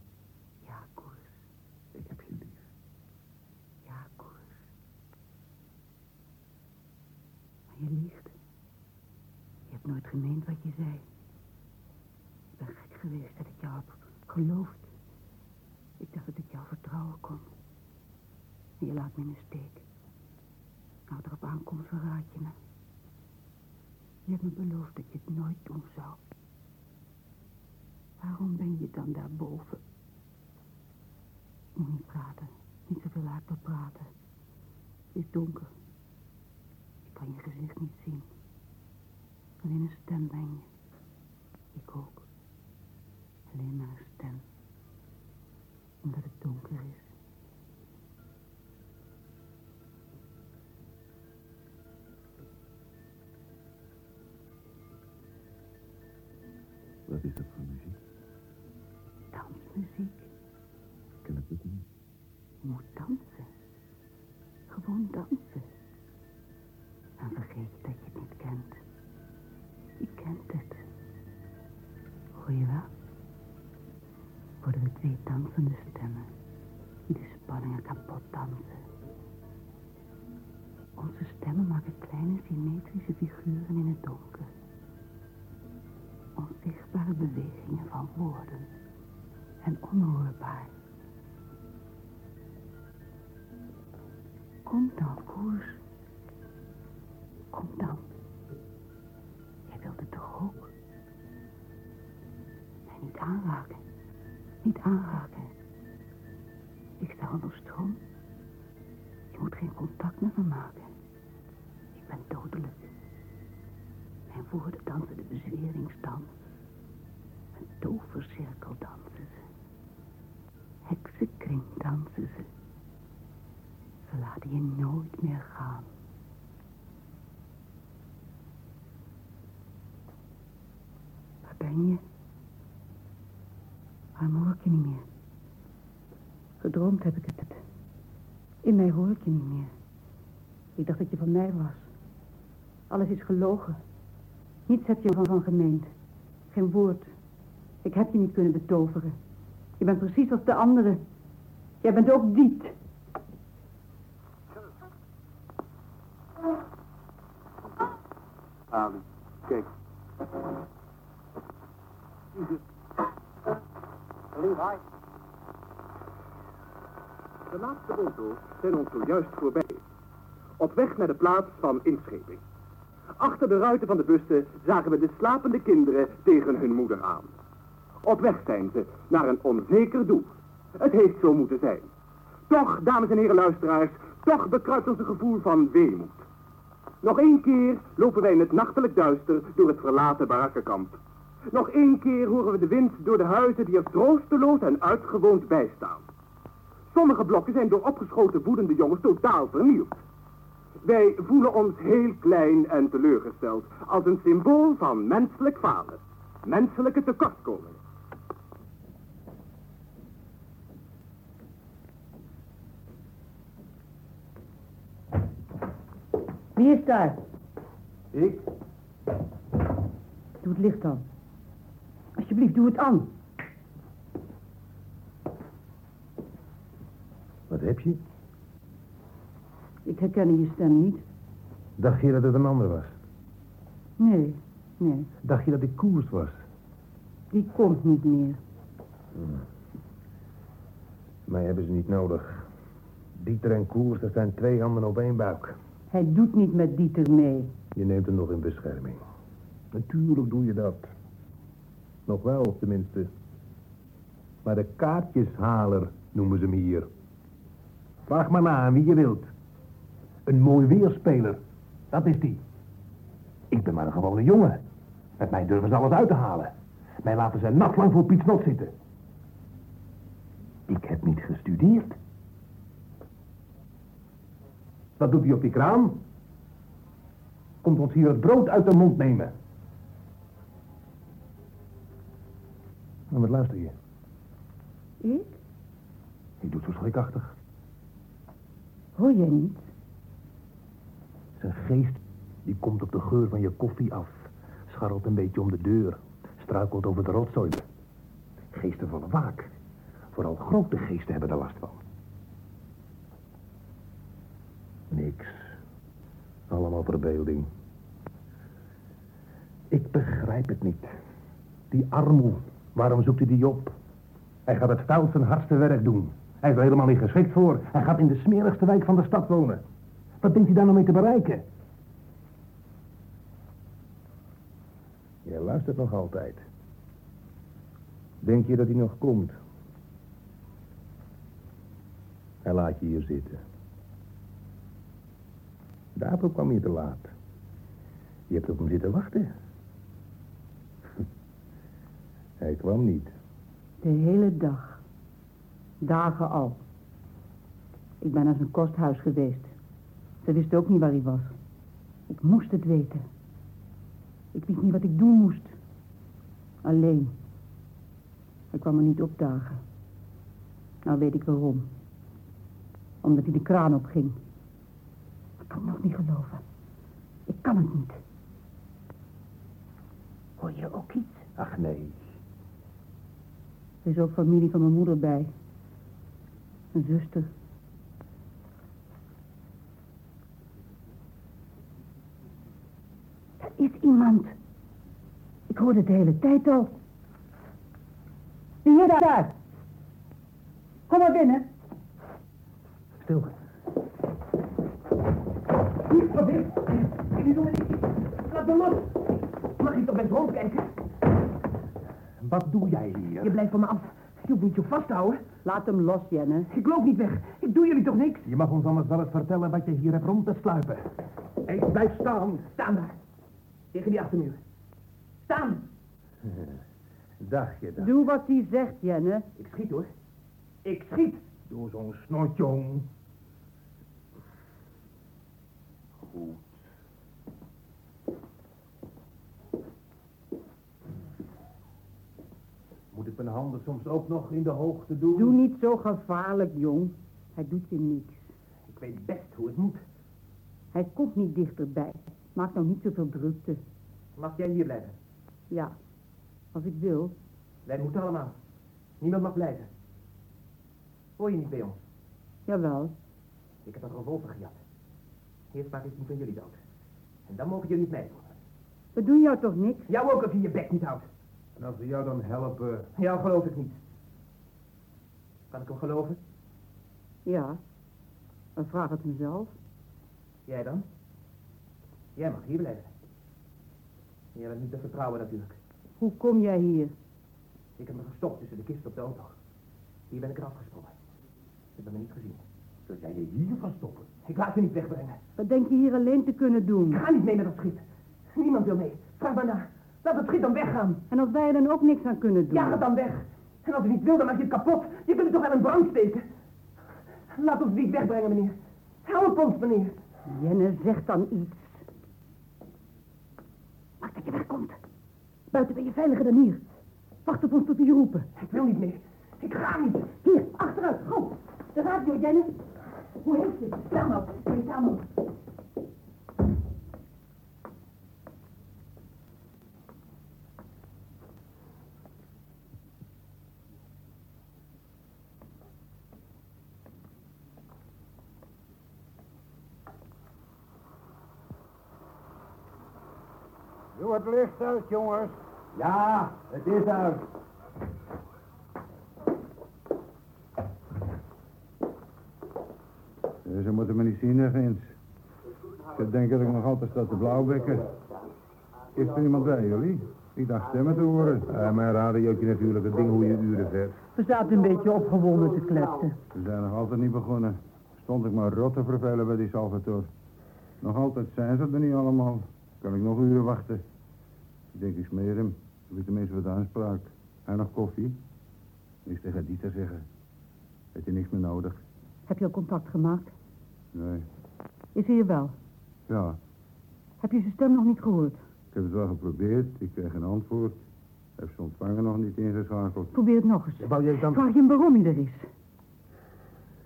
Ja, Koers. Ik heb je lief. Ja, Koers. Maar je liegt. Je hebt nooit gemeend wat je zei. Ik ben gek geweest dat ik jou heb geloofd. Ik dacht dat ik jou vertrouwen kon. En je laat me in de steek. nou erop aankomt, verraad je me. Je hebt me beloofd dat je het nooit doen zou. Waarom ben je dan daarboven? Moet niet praten. Niet zoveel hardop praten. Het is donker. Ik kan je gezicht niet zien. Alleen een stem ben je. Ik ook. Alleen maar een stem. Omdat het donker is. Wat is dat voor muziek? Dansmuziek. Ik ken het niet. Je moet dansen. Gewoon dansen. Dansende stemmen. Die de spanningen kapot dansen. Onze stemmen maken kleine symmetrische figuren in het donker. Onzichtbare bewegingen van woorden. En onhoorbaar. Kom dan, Koers. Kom dan. Jij wilt het toch ook? Nee, niet aanraken. Niet aanraken. Ik sta onder stroom. Je moet geen contact met me maken. Ik ben dodelijk. Mijn woorden dansen de bezweringsdans. Een tovercirkel dansen ze. Heksenkring dansen ze. Ze laten je nooit meer gaan. Waar ben je? Waarom hoor ik je niet meer? Gedroomd heb ik het. In mij hoor ik je niet meer. Ik dacht dat je van mij was. Alles is gelogen. Niets heb je ervan van gemeend. Geen woord. Ik heb je niet kunnen betoveren. Je bent precies als de anderen. Jij bent ook diet. Ali, kijk. De laatste auto's zijn ons zojuist voorbij. Op weg naar de plaats van inscheping. Achter de ruiten van de bussen zagen we de slapende kinderen tegen hun moeder aan. Op weg zijn ze naar een onzeker doel. Het heeft zo moeten zijn. Toch, dames en heren luisteraars, toch bekruipt ons een gevoel van weemoed. Nog één keer lopen wij in het nachtelijk duister door het verlaten barakkenkamp. Nog één keer horen we de wind door de huizen die er troosteloos en uitgewoond bij staan. Sommige blokken zijn door opgeschoten woedende jongens totaal vernield. Wij voelen ons heel klein en teleurgesteld als een symbool van menselijk falen. Menselijke tekortkomingen. Wie is daar? Ik? Doe het licht aan. Alsjeblieft, doe het aan. Wat heb je? Ik herken je stem niet. Dacht je dat het een ander was? Nee, nee. Dacht je dat ik koers was? Die komt niet meer. Mij hebben ze niet nodig. Dieter en Koers, dat zijn twee handen op één buik. Hij doet niet met Dieter mee. Je neemt hem nog in bescherming. Natuurlijk doe je dat. Nog wel, tenminste. Maar de kaartjeshaler noemen ze hem hier. Vraag maar na aan wie je wilt. Een mooi weerspeler, dat is die. Ik ben maar een gewone jongen. Met mij durven ze alles uit te halen. Mij laten ze nachtlang voor Piet Snot zitten. Ik heb niet gestudeerd. Wat doet hij op die kraan? Komt ons hier het brood uit de mond nemen. Nou, wat luister je? Ik? Je doet zo schrikachtig. Hoor jij niet? Zijn geest, die komt op de geur van je koffie af. Scharrelt een beetje om de deur. Struikelt over de rotzooi. Geesten vallen vaak. Vooral grote geesten hebben er last van. Niks. Allemaal verbeelding. Ik begrijp het niet. Die armoe, waarom zoekt hij die op? Hij gaat het vuilste en hardste werk doen. Hij is er helemaal niet geschikt voor. Hij gaat in de smerigste wijk van de stad wonen. Wat denkt u daar nou mee te bereiken? Jij luistert nog altijd. Denk je dat hij nog komt? Hij laat je hier zitten. Daarvoor kwam je te laat. Je hebt op hem zitten wachten. [laughs] Hij kwam niet. De hele dag. Dagen al. Ik ben naar zijn kosthuis geweest. Ze wist ook niet waar hij was. Ik moest het weten. Ik wist niet wat ik doen moest. Alleen. Hij kwam me niet opdagen. Nou weet ik waarom. Omdat hij de kraan opging. Ik kan het nog niet geloven. Ik kan het niet. Hoor je ook iets? Ach nee. Er is ook familie van mijn moeder bij. Een zuster. Er is iemand. Ik hoor het de hele tijd al. Wie hier daar? Kom maar binnen. Stil. Wat is? Ik doe het niet. Laat me los. Mag ik toch eens rondkijken? Wat doe jij hier? Je blijft van me af. Je niet zo vasthouden. Laat hem los, Jenne. Ik loop niet weg. Ik doe jullie toch niks? Je mag ons anders wel eens vertellen wat je hier hebt rond te sluipen. Ik blijf staan. Staan daar. Tegen die achtermuur. Staan. [laughs] Dacht je dat? Doe wat hij zegt, Jenne. Ik schiet hoor. Ik schiet. Doe zo'n snotjong. Goed. Moet ik mijn handen soms ook nog in de hoogte doen? Doe niet zo gevaarlijk, jong. Hij doet je niks. Ik weet best hoe het moet. Hij komt niet dichterbij. Maak nou niet zoveel drukte. Mag jij hier blijven? Ja, als ik wil. Wij moeten allemaal. Niemand mag blijven. Hoor je niet bij ons? Jawel. Ik heb een revolver gejat. Eerst maak ik die van jullie dood. En dan mogen jullie het mij doen. We doen jou toch niks? Jou ook als je je bek niet houdt. En als we jou dan helpen... Jou geloof ik niet. Kan ik hem geloven? Ja. Dan vraag het mezelf. Jij dan? Jij mag hier blijven. Je bent niet te vertrouwen natuurlijk. Hoe kom jij hier? Ik heb me verstopt tussen de kist op de auto. Hier ben ik eraf gesprongen. Ze hebben me niet gezien. Zul jij je hier verstoppen? Ik laat je niet wegbrengen. Wat denk je hier alleen te kunnen doen? Ik ga niet mee met dat schiet. Niemand wil mee. Vraag maar na. Laat het schiet dan weggaan. En als wij er dan ook niks aan kunnen doen? Ja, het dan weg. En als je niet wil, dan maak je het kapot. Je kunt het toch wel in brand steken. Laat ons niet wegbrengen, meneer. Help ons, meneer. Jenne, zeg dan iets. Maak dat je wegkomt. Buiten ben je veiliger dan hier. Wacht op ons tot we je roepen. Ik wil niet meer. Ik ga niet. Hier, achteruit, gauw. De radio, Jenne. Hoe heet je? Stel nou, je stel nou. Doe het licht uit, jongens. Ja, het is uit. Eh, Ze moeten me niet zien, hè, Vins. Ze denken dat ik nog altijd sta te blauwbekken. Is er iemand bij jullie? Ik dacht stemmen te horen. Uh, mijn radiootje natuurlijk, het ding hoe je uren zet. We zaten een beetje opgewonden te kletsen. Ze zijn nog altijd niet begonnen. Stond ik maar rot te vervelen bij die Salvatore. Nog altijd zijn ze er niet allemaal. Kan ik nog uren wachten. Ik denk, ik smeer hem. Heb ik tenminste wat aanspraak. En nog koffie? Niks tegen die te zeggen. Heeft hij niks meer nodig? Heb je al contact gemaakt? Nee. Is hij er wel? Ja, Heb je zijn stem nog niet gehoord? ik heb het wel geprobeerd. Ik kreeg een antwoord. Heb zijn ontvanger nog niet ingeschakeld. Probeer het nog eens. Wou jij dan... Vraag je hem waarom hij er is.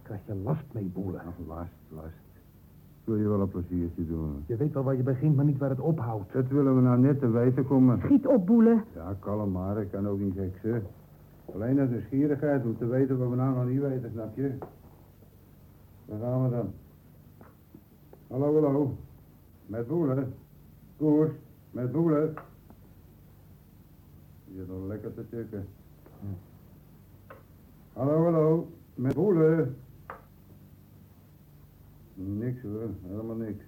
Krijg je last mee, boelen. Ach, last, last. Ik wil je wel een pleziertje doen. Je weet wel waar je begint, maar niet waar het ophoudt. Dat willen we nou net te weten komen. Schiet op, boelen. Ja, kalm maar. Ik kan ook niet heksen. Alleen uit nieuwsgierigheid om te weten wat we nou nog niet weten, snap je? Waar gaan we dan? Hallo, hallo. Met boelen. Koers. Met boelen. Je zit nog lekker te tukken. Hallo, hallo. Met boelen. Niks hoor, helemaal niks.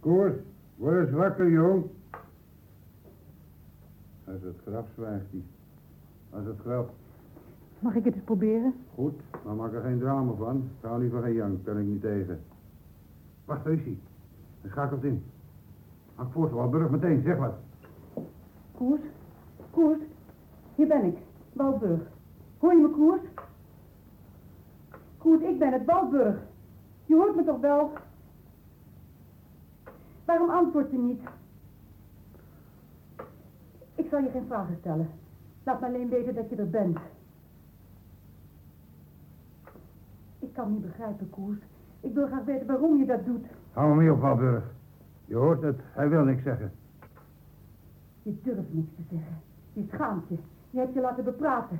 Koers, word eens wakker, jong. Als het graf zwijgt hij. Als het graf. Mag ik het eens proberen? Goed, maar maak er geen drama van. Ik hou liever geen jank, kan ik niet tegen. Wacht, daar is hij. Hij schakelt in. Hak voort, Walburg, meteen, zeg wat. Koers? Koers? Hier ben ik. Waldburg. Hoor je me, Koers? Koers, ik ben het, Waldburg. Je hoort me toch wel? Waarom antwoord je niet? Ik zal je geen vragen stellen. Laat me alleen weten dat je er bent. Ik kan niet begrijpen, Koers. Ik wil graag weten waarom je dat doet. Hou hem mee op, Walburg. Je hoort het, hij wil niks zeggen. Je durft niks te zeggen. Je schaamt je. Je hebt je laten bepraten.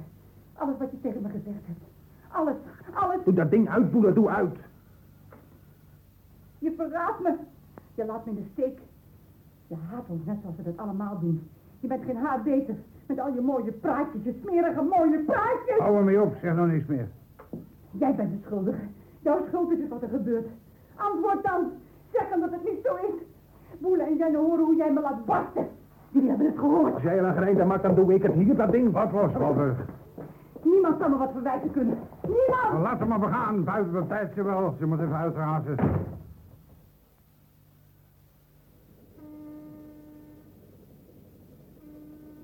Alles wat je tegen me gezegd hebt. Alles, alles. Doe dat ding uit, doe uit. Je verraadt me. Je laat me in de steek. Je haat ons net zoals we dat allemaal doen. Je bent geen haar beter. Met al je mooie praatjes, je smerige mooie praatjes. Hou hem mee op, zeg nou niks meer. Jij bent de schuldige. Jouw schuld is het wat er gebeurt. Antwoord dan. Zeg hem dat het niet zo is. Boele en Jenny horen hoe jij me laat barsten. Jullie hebben het gehoord. Als jij er een gereinde maakt, dan doe ik het hier, dat ding. Wat los, Walburg. Niemand zal me wat verwijten kunnen. Niemand! Laat hem maar begaan, buiten de tijd ze wel. Ze moet even uitrazen.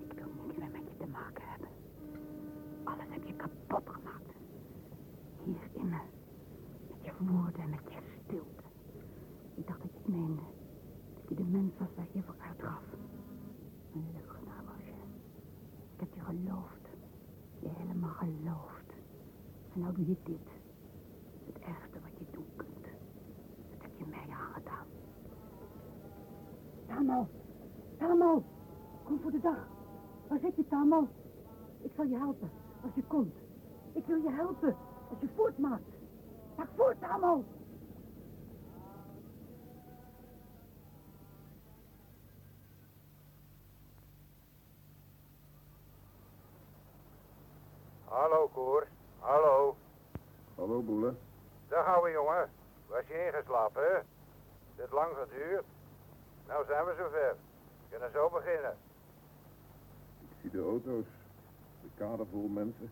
Ik wil niks meer met je te maken hebben. Alles heb je kapot gemaakt. Hier in me. Met je woorden en met je stilte. Ik dacht dat je het meende. Dat je de mens was waar je voor uitgaf. Een leugenaar was je. Ik heb je geloofd. Je helemaal geloofd. En nou doe je dit. Het ergste wat je doen kunt. Dat heb je mij aangedaan. Tamo! Tamo! Kom voor de dag. Waar zit je, Tamo? Ik zal je helpen, als je komt. Ik wil je helpen, als je voortmaakt. Maak voort, Tamo! Hallo, Koer. Hallo. Hallo, Boele. Daar gaan we, jongen. Was je ingeslapen, hè? Dit lang geduurd. Nou zijn we zover. We kunnen zo beginnen. Ik zie de auto's. De kade vol mensen.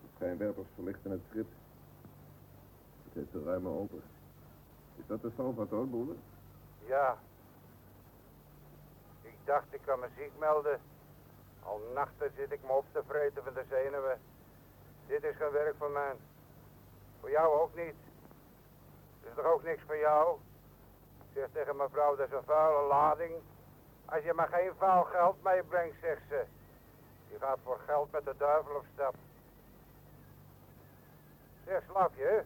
De schijnwerpers verlichten het schip. Het heeft de ruime open. Is dat de Salvatore, Boele? Ja. Ik dacht ik kan me ziek melden. Al nachten zit ik me op te vreten van de zenuwen. Dit is geen werk voor mij. Voor jou ook niet. Is er ook niks voor jou? Zeg tegen mevrouw, dat is een vuile lading. Als je maar geen vuil geld meebrengt, zegt ze. Die gaat voor geld met de duivel op stap. Zeg, slaap je?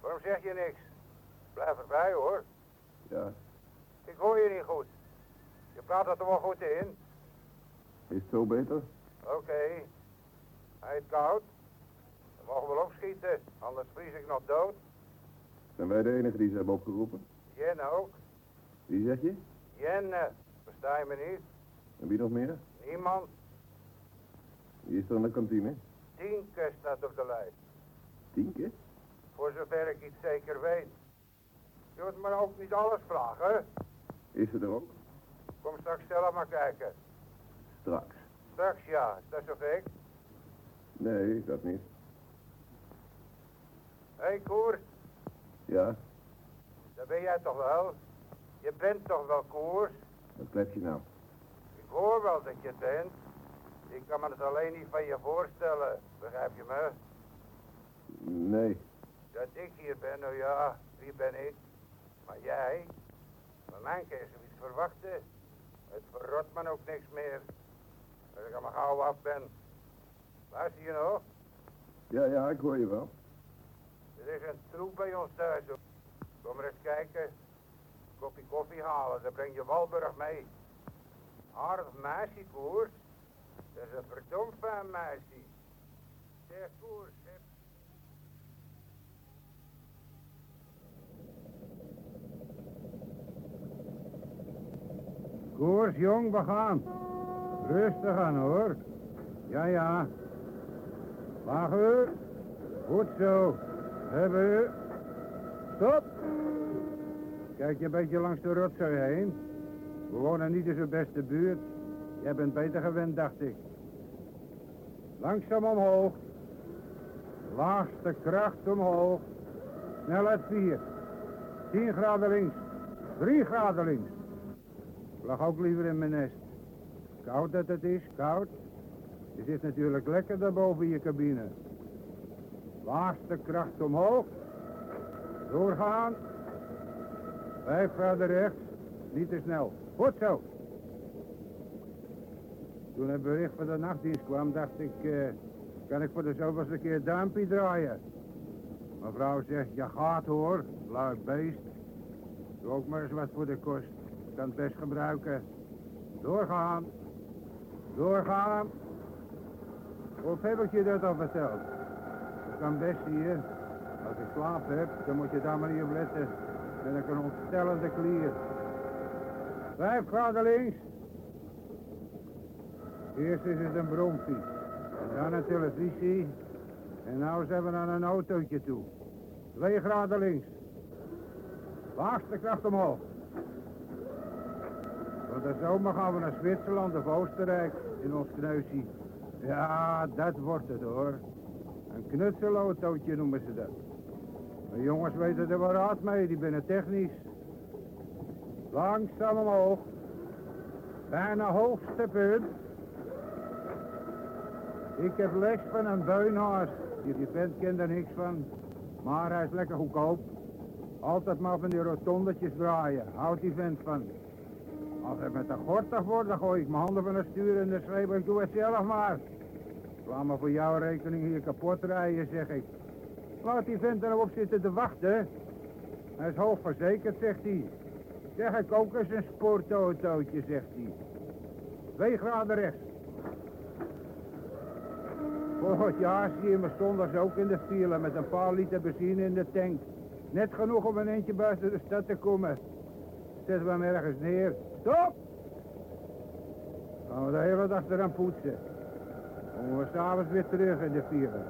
Waarom zeg je niks? Blijf erbij, hoor. Ja. Ik hoor je niet goed. Je praat er toch wel goed in? Is het zo beter? Oké. Hij is koud. Dan mogen we wel opschieten, anders vries ik nog dood. Zijn wij de enige die ze hebben opgeroepen? Jen ook. Wie zeg je? Jenne. Versta je me niet? En wie nog meer? Niemand. Wie is er in de kantine? Tienke staat op de lijst. Tienke? Voor zover ik iets zeker weet. Je moet me ook niet alles vragen. Is ze er ook? Kom straks zelf maar kijken. Straks. Straks ja, is dat zo gek? Nee, dat niet. Hé hey, Koer, Ja? Dat ben jij toch wel? Je bent toch wel Koers? Wat klets je nou? Ik hoor wel dat je het bent. Ik kan me het alleen niet van je voorstellen, begrijp je me? Nee. Dat ik hier ben, nou ja, wie ben ik? Maar jij? Van mij kun je zoiets verwachten. Het verrot me ook niks meer. Als ik er maar gauw af ben. Luister je nog? Ja, ja, ik hoor je wel. Er is een troep bij ons thuis. hoor. Kom maar eens kijken. Kopje koffie halen, dan breng je Walburg mee. Aardig meisje, Koers. Dat is een verdomd fijn meisje. Zeg, Koers, Koers, jong, we gaan. Rustig aan, hoor. Ja, ja. Wagen. Goed zo. Hebben we. Stop! Kijk je een beetje langs de rotzooi heen. We wonen niet in zo'n beste buurt. Jij bent beter gewend, dacht ik. Langzaam omhoog. Laagste kracht omhoog. Snelheid 4. 10 graden links. 3 graden links. Ik lag ook liever in mijn nest. Koud dat het is, koud. Je zit natuurlijk lekker daar boven in je cabine. Laagste kracht omhoog. Doorgaan. Vijf graden rechts. Niet te snel. Goed zo. Toen het bericht van de nachtdienst kwam, dacht ik, eh, kan ik voor de zoveelste keer duimpje draaien. Mevrouw zegt, ja gaat hoor, luid beest. Doe ook maar eens wat voor de kost. Ik kan het best gebruiken. Doorgaan. Doorgaan. Of heb ik je dat al verteld? Dat kan best hier. Als ik slaap heb, dan moet je daar maar niet op letten. Ben ik een ontstellende klier. Vijf graden links. Eerst is het een bromfiets. En dan een televisie. En nou zijn we naar een autootje toe. Twee graden links. Laagste kracht omhoog. Van de zomer gaan we naar Zwitserland of Oostenrijk in ons kneusje. Ja, dat wordt het hoor. Een knutselautootje noemen ze dat. De jongens weten er wel raad mee, die binnen technisch. Langzaam omhoog. Bijna hoogste punt. Ik heb les van een beunhaas. Die vent kent er niks van. Maar hij is lekker goedkoop. Altijd maar van die rotondetjes draaien. Houdt die vent van. Als het met de gortig wordt, dan gooi ik mijn handen van het stuur en dan schreef ik, doe het zelf maar. Laat me voor jouw rekening hier kapot rijden, zeg ik. Laat die vent erop zitten te wachten. Hij is hoogverzekerd, zegt hij. Zeg ik ook eens een sportautootje, zegt hij. Twee graden rechts. Volgend jaar zie je me zondags ook in de file met een paar liter benzine in de tank. Net genoeg om een eentje buiten de stad te komen. Zetten we hem ergens neer. Stop! Gaan we de hele dag eraan poetsen. Komen we s'avonds weer terug in de file.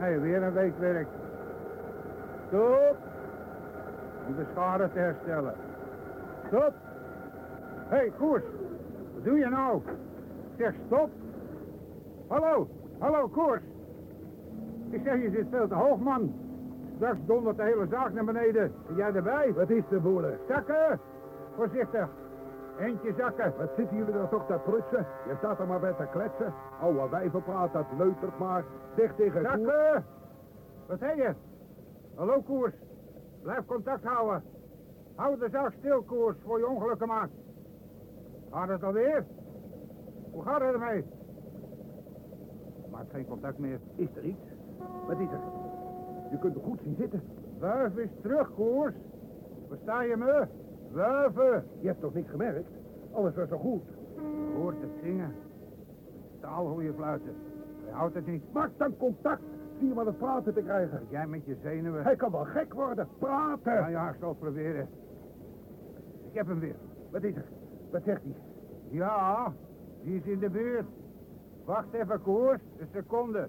Hé, hey, weer een week werk. Stop! Om de schade te herstellen. Stop! Hé, hey, koers! Wat doe je nou? Zeg stop! Hallo! Hallo, koers! Ik zeg, je zit veel te hoog, man. Straks dondert de hele zaak naar beneden. En jij erbij? Wat is de boele? Zakken! Voorzichtig. Eentje zakken. Wat zitten jullie er toch te prutsen? Je staat er maar bij te kletsen. Oude wijvenpraat, dat leutert maar. Zeg tegen Koers. Zakken! Wat zei je? Hallo, koers. Blijf contact houden. Hou de zaak stil, koers, voor je ongelukken maakt. Gaat het alweer? Hoe gaat het ermee? Maakt geen contact meer. Is er iets? Wat is er? Je kunt er goed zien zitten. Wuif is terug, koers. Versta je me? Wuiven. Je hebt toch niks gemerkt? Alles was zo goed. Hoort het zingen. Taal hoe je fluiten. Hij houdt het niet. Maak dan contact. Zie je maar het praten te krijgen. Jij met je zenuwen. Hij kan wel gek worden. Praten. Ja, ja, ik zal het proberen. Ik heb hem weer. Wat is er? Wat zegt hij? Ja, die is in de buurt. Wacht even, koers. Een seconde.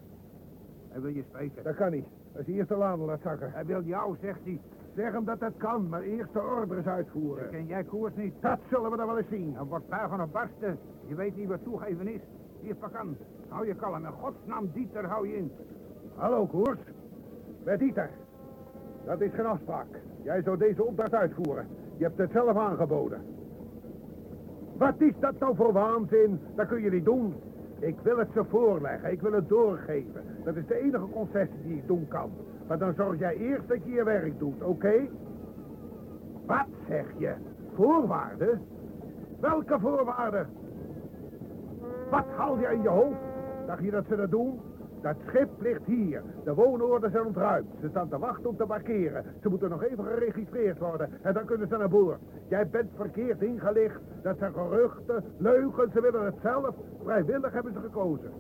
Hij wil je spreken. Dat kan niet. Als hij eerst de laan laat zakken. Hij wil jou, zegt hij. Zeg hem dat het kan, maar eerst de orders uitvoeren. Ken jij koers niet? Dat zullen we dan wel eens zien. Dan wordt buigen of barsten. Je weet niet wat toegeven is. Hier, pak aan. Hou je kalm. In godsnaam, Dieter, hou je in. Hallo, Koers. Met Dieter. Dat is geen afspraak. Jij zou deze opdracht uitvoeren. Je hebt het zelf aangeboden. Wat is dat nou voor waanzin? Dat kun je niet doen. Ik wil het ze voorleggen. Ik wil het doorgeven. Dat is de enige concessie die ik doen kan. Maar dan zorg jij eerst dat je je werk doet, oké? Wat zeg je? Voorwaarden? Welke voorwaarden? Wat haal je in je hoofd? Dacht je dat ze dat doen? Dat schip ligt hier. De woonorden zijn ontruimd. Ze staan te wachten om te parkeren. Ze moeten nog even geregistreerd worden. En dan kunnen ze naar boord. Jij bent verkeerd ingelicht. Dat zijn geruchten, leugens. Ze willen het zelf. Vrijwillig hebben ze gekozen.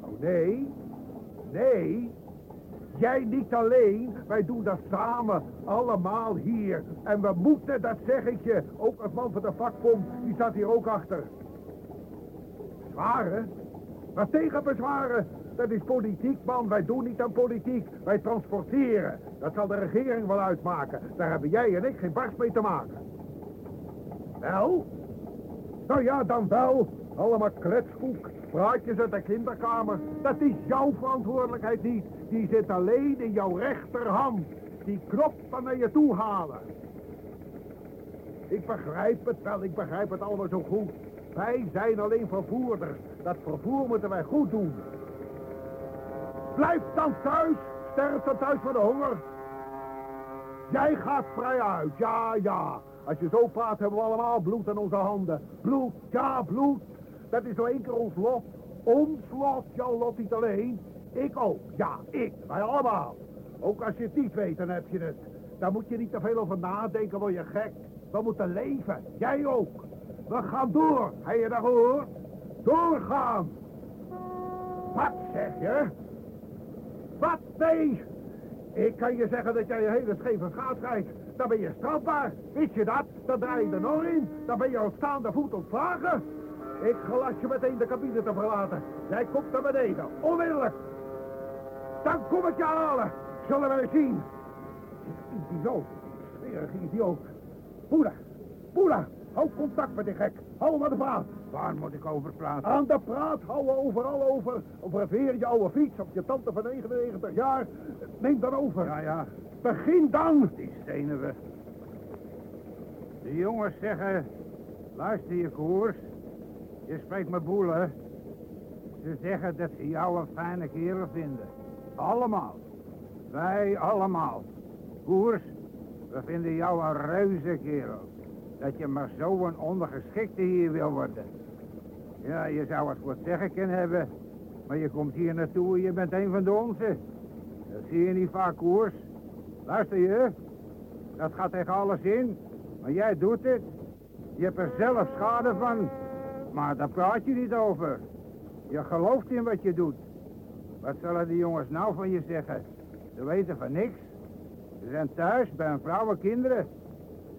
Oh nee. Nee. Jij niet alleen. Wij doen dat samen. Allemaal hier. En we moeten, dat zeg ik je. Ook als man van de vakbond. Die staat hier ook achter. Zware? Maar tegen bezwaren Dat is politiek, man. Wij doen niet aan politiek. Wij transporteren. Dat zal de regering wel uitmaken. Daar hebben jij en ik geen barst mee te maken. Wel? Nou ja, dan wel. Allemaal kletskoek. Praatjes uit de kinderkamer. Dat is jouw verantwoordelijkheid niet. Die zit alleen in jouw rechterhand. Die knop kan naar je toe halen. Ik begrijp het wel, ik begrijp het allemaal zo goed. Wij zijn alleen vervoerders. Dat vervoer moeten wij goed doen. Blijf dan thuis. Sterf dan thuis van de honger. Jij gaat vrij uit, ja, ja. Als je zo praat, hebben we allemaal bloed aan onze handen. Bloed, ja, bloed. Dat is zo één keer ons lot. Ons lot, jouw lot niet alleen. Ik ook, ja, ik. Wij allemaal. Ook als je het niet weet, dan heb je het. Daar moet je niet te veel over nadenken, word je gek. We moeten leven, jij ook. We gaan door, heb je dat gehoord? Doorgaan. Wat zeg je? Wat? Nee. Ik kan je zeggen dat jij je hele scheve gaat rijdt. Dan ben je strafbaar. Weet je dat? Dan draai je er nog in. Dan ben je op staande voet ontslagen. Ik gelas je meteen de cabine te verlaten. Jij komt naar beneden. Onmiddellijk. Dan kom ik je halen. Zullen we eens zien. Idioot. Smerige idioot. Poeder. Poeder. Hou contact met die gek. Hou hem aan de praat. Waar moet ik over praten? Aan de praat houden we overal over. Over je oude fiets of je tante van 99 jaar. Neem dan over. Ja, ja. Begin dan. Die zenuwen. De jongens zeggen... Luister je koers. Je spreekt met boelen. Ze zeggen dat ze jou een fijne kerel vinden. Allemaal. Wij allemaal. Koers, we vinden jou een reuze kerel. Dat je maar zo een ondergeschikte hier wil worden. Ja, je zou het wat zeggen kunnen hebben. Maar je komt hier naartoe en je bent een van de onze. Dat zie je niet vaak, koers. Luister je, dat gaat tegen alles in. Maar jij doet het. Je hebt er zelf schade van. Maar daar praat je niet over. Je gelooft in wat je doet. Wat zullen die jongens nou van je zeggen? Ze weten van niks. Ze zijn thuis bij een vrouw en kinderen.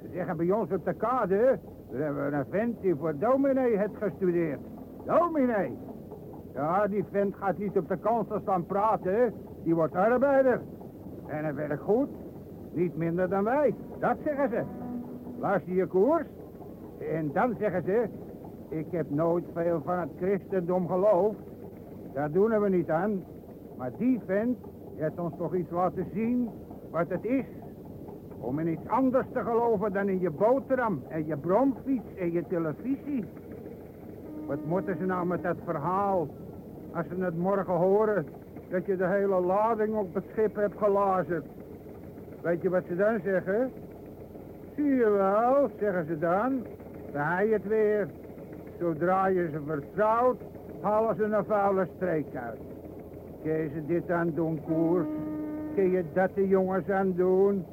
Ze zeggen bij ons op de kade... We hebben een vent die voor dominee heeft gestudeerd. Dominee! Ja, die vent gaat niet op de kansen staan praten. Die wordt arbeider. En hij werkt goed. Niet minder dan wij. Dat zeggen ze. Luister je koers. En dan zeggen ze... Ik heb nooit veel van het christendom geloofd. Daar doen we niet aan. Maar die vent heeft ons toch iets laten zien wat het is. Om in iets anders te geloven dan in je boterham en je bromfiets en je televisie. Wat moeten ze nou met dat verhaal? Als ze het morgen horen dat je de hele lading op het schip hebt gelazerd. Weet je wat ze dan zeggen? Zie je wel, zeggen ze dan. Dan hij het weer. Zodra je ze vertrouwt, halen ze een vuile streek uit. Kun je ze dit aan doen, koers? Kun je dat de jongens aan doen?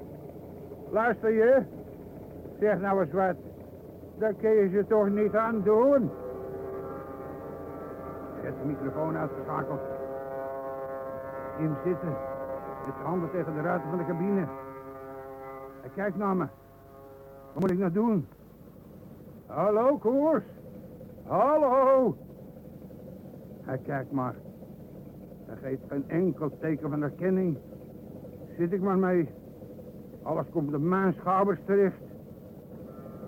Luister je? Zeg nou eens wat. Dat kun je ze toch niet aan doen? Zet de microfoon uitgeschakeld. Hem zitten. Met handen tegen de ruiten van de cabine. Hij kijkt naar me. Wat moet ik nou doen? Hallo, koers. Hallo. Hij kijkt maar. Hij geeft geen enkel teken van erkenning. Zit ik maar mee. Alles komt op mijn schouders terecht.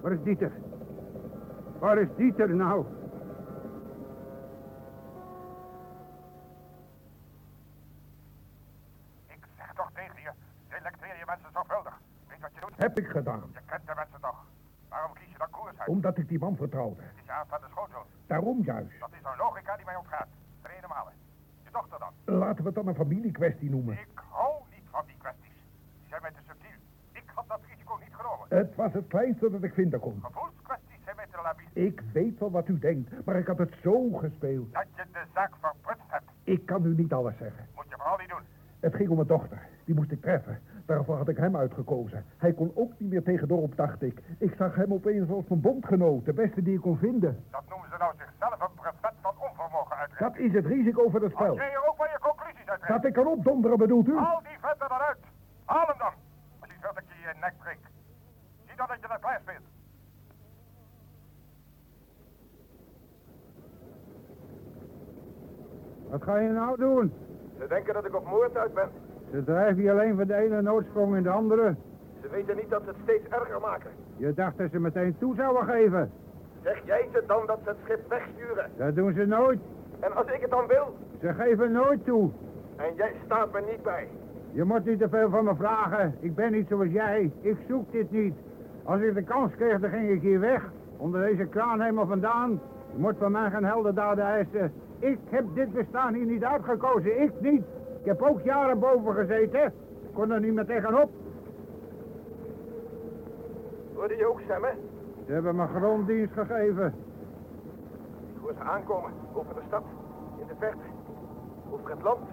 Waar is Dieter? Waar is Dieter nou? Ik zeg toch tegen je, selecteer je mensen zorgvuldig. Weet wat je doet? Heb ik gedaan. Je kent de mensen toch? Waarom kies Omdat ik die man vertrouwde. Het is je aanstaande schoonzoon. Daarom juist. Dat is een logica die mij ontgaat. Reden malen. Je dochter dan? Laten we het dan een familiekwestie noemen. Ik hou niet van die kwesties. Die zijn mij te subtiel. Ik had dat risico niet genomen. Het was het kleinste dat ik vinden kon. Gevoelskwesties zijn mij te labiel. Ik weet wel wat u denkt, maar ik had het zo gespeeld. Dat je de zaak verprutst hebt, Ik kan u niet alles zeggen. moet je vooral niet doen. Het ging om mijn dochter. Die moest ik treffen. Daarvoor had ik hem uitgekozen. Hij kon ook niet meer tegenop, dacht ik. Ik zag hem opeens als mijn bondgenoot, de beste die ik kon vinden. Dat noemen ze nou zichzelf een brevet van onvermogen Dat uitrekenen. is het risico van het Als spel. jij er ook van je conclusies uit Dat ik kan opdonderen, bedoelt u? Haal die vent er dan uit. Haal hem dan. Als je dat ik je je nek breek. Zie dan dat je dat klaar speelt. Wat ga je nou doen? Ze denken dat ik op moord uit ben. Ze drijven je alleen van de ene noodsprong in de andere. Ze weten niet dat ze het steeds erger maken. Je dacht dat ze meteen toe zouden geven. Zeg jij ze dan dat ze het schip wegsturen? Dat doen ze nooit. En als ik het dan wil? Ze geven nooit toe. En jij staat me niet bij. Je moet niet te veel van me vragen. Ik ben niet zoals jij. Ik zoek dit niet. Als ik de kans kreeg, dan ging ik hier weg. Onder deze kraan helemaal vandaan. Je moet van mij geen heldendaden eisen. Ik heb dit bestaan hier niet uitgekozen. Ik niet. Ik heb ook jaren boven gezeten. Ik kon er niet meer tegenop. Hoorde je ook stemmen? Ze hebben me gronddienst gegeven. Ik hoor ze aankomen over de stad, in de verte, over het land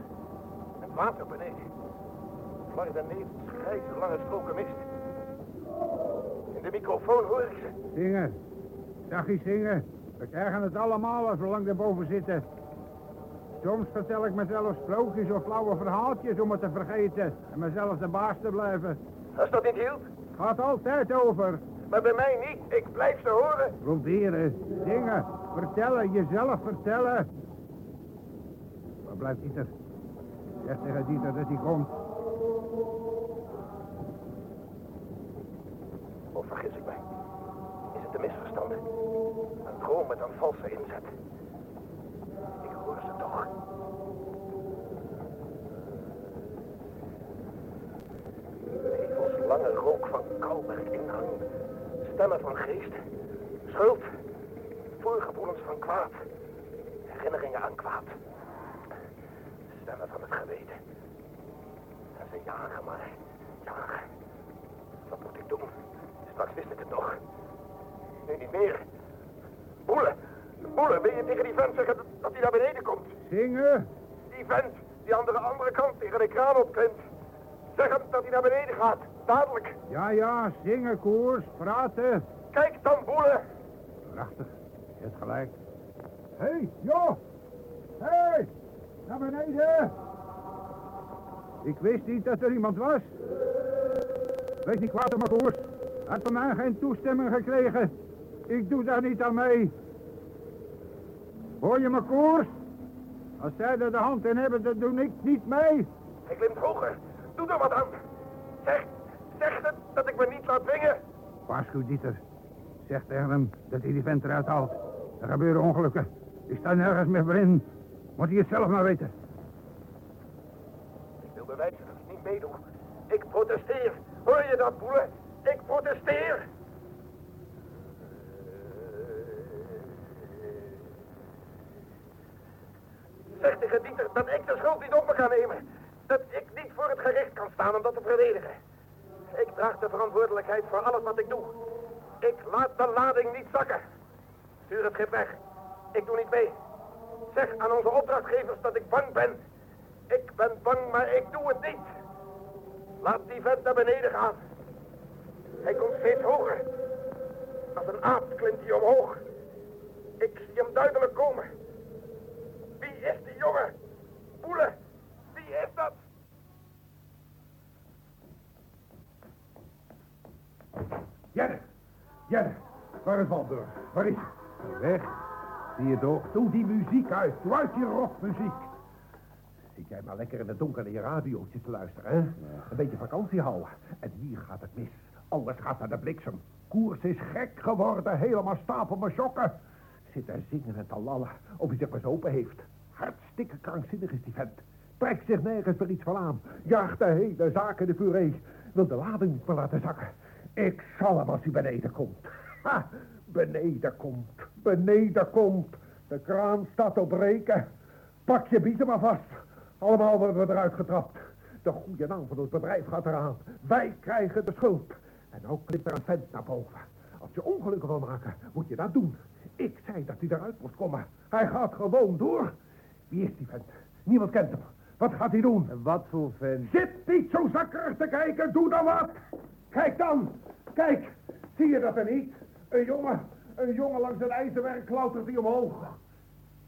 en het water beneden. Flarden nevens, grijze lange stroken mist. In de microfoon hoor ik ze. Zingen. Zachtjes zingen. We krijgen het allemaal als we lang daarboven zitten. Soms vertel ik mezelf sprookjes of flauwe verhaaltjes om het te vergeten en mezelf de baas te blijven. Als dat niet hield? Gaat altijd over. Maar bij mij niet. Ik blijf ze horen. Proberen, zingen, vertellen, jezelf vertellen. Waar blijft Dieter? Zeg tegen Dieter dat hij komt. Of vergis ik mij? Is het een misverstand? Een droom met een valse inzet? Lange rook van Kalberg ingang. Stemmen van geest. Schuld. Voorgevoelens van kwaad. Herinneringen aan kwaad. Stemmen van het geweten. En ze jagen maar. Jagen. Wat moet ik doen? Straks wist ik het nog. Nu niet meer. Boele. Boele, wil je tegen die vent zeggen dat hij naar beneden komt? Zingen? Die vent die aan de andere kant tegen de kraan opklimt. Zeg hem dat hij naar beneden gaat. Dadelijk. Ja, ja, zingen, koers, praten. Kijk dan, Boele. Prachtig, je hebt gelijk. Hé, hey, joh! Hé, hey, naar beneden! Ik wist niet dat er iemand was. Wees niet kwaad op mijn koers. Had van mij geen toestemming gekregen. Ik doe daar niet aan mee. Hoor je mijn koers? Als zij er de hand in hebben, dan doe ik niet mee. Hij klimt hoger. Doe er wat aan. Zeg, zeg het dat ik me niet laat dwingen. Waarschuw Dieter. Zeg tegen hem dat hij die vent eruit haalt. Er gebeuren ongelukken. Ik sta nergens meer voor in. Moet hij het zelf maar weten. Ik wil bewijzen dat ik niet meedoe. Ik protesteer. Hoor je dat, Boele? Ik protesteer. Zeg tegen Dieter dat ik de schuld niet op me kan nemen. Dat ik niet voor het gericht kan staan om dat te verdedigen. Ik draag de verantwoordelijkheid voor alles wat ik doe. Ik laat de lading niet zakken. Stuur het schip weg. Ik doe niet mee. Zeg aan onze opdrachtgevers dat ik bang ben. Ik ben bang, maar ik doe het niet. Laat die vent naar beneden gaan. Hij komt steeds hoger. Als een aap klimt hij omhoog. Ik zie hem duidelijk komen. Wie is die jongen? Boele, wie is dat? Jenne! Jenne! Waar is Walburg? Waar is hij? Weg. Zie je toch? Doe die muziek uit. Doe uit die rockmuziek. Zit jij maar lekker in het donker naar je radiootje te luisteren, hè? Een beetje vakantie houden. En hier gaat het mis. Alles gaat naar de bliksem. Koers is gek geworden. Helemaal stapel mijn sokken. Zit daar zingen en te lallen. Of hij zich maar open heeft. Hartstikke krankzinnig is die vent. Trekt zich nergens voor iets van aan. Jaagt de hele zaak in de puree. Wil de lading niet meer laten zakken. Ik zal hem als hij beneden komt. Ha! Beneden komt. Beneden komt. De kraan staat op breken. Pak je bieten maar vast. Allemaal worden we eruit getrapt. De goede naam van het bedrijf gaat eraan. Wij krijgen de schuld. En nou klimt er een vent naar boven. Als je ongelukken wil maken, moet je dat doen. Ik zei dat hij eruit moest komen. Hij gaat gewoon door. Wie is die vent? Niemand kent hem. Wat gaat hij doen? Wat voor vent? Zit niet zo zakkerig te kijken. Doe dan wat. Kijk dan. Kijk. Zie je dat er niet? Een jongen. Een jongen langs het ijzerwerk klautert hij omhoog.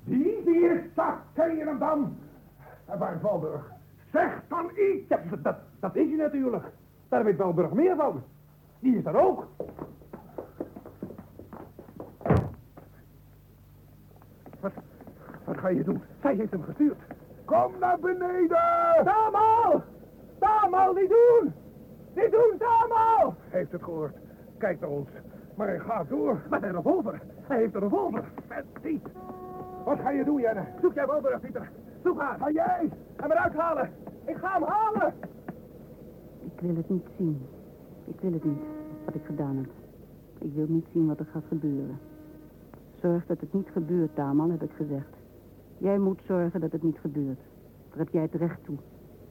Die? Die is dat. Ken je hem dan? En waar is Walburg? Zeg dan iets. Ja, dat, dat, is hij natuurlijk. Daar weet Walburg meer van. Die is er ook. Wat, wat ga ga je doen? Zij heeft hem gestuurd. Kom naar beneden! Tamal! Tamal, niet doen! Niet doen, Tamal! Hij heeft het gehoord. Kijk naar ons. Maar hij gaat door. Met een revolver. Hij heeft een revolver. Verdiet. Wat ga je doen, Jenne? Zoek jij Walburg, Pieter. Zoek haar. Ga jij? Hem eruit halen. Ik ga hem halen. Ik wil het niet zien. Ik wil het niet, wat ik gedaan heb. Ik wil niet zien wat er gaat gebeuren. Zorg dat het niet gebeurt, Tamal, heb ik gezegd. Jij moet zorgen dat het niet gebeurt. Daar heb jij het recht toe.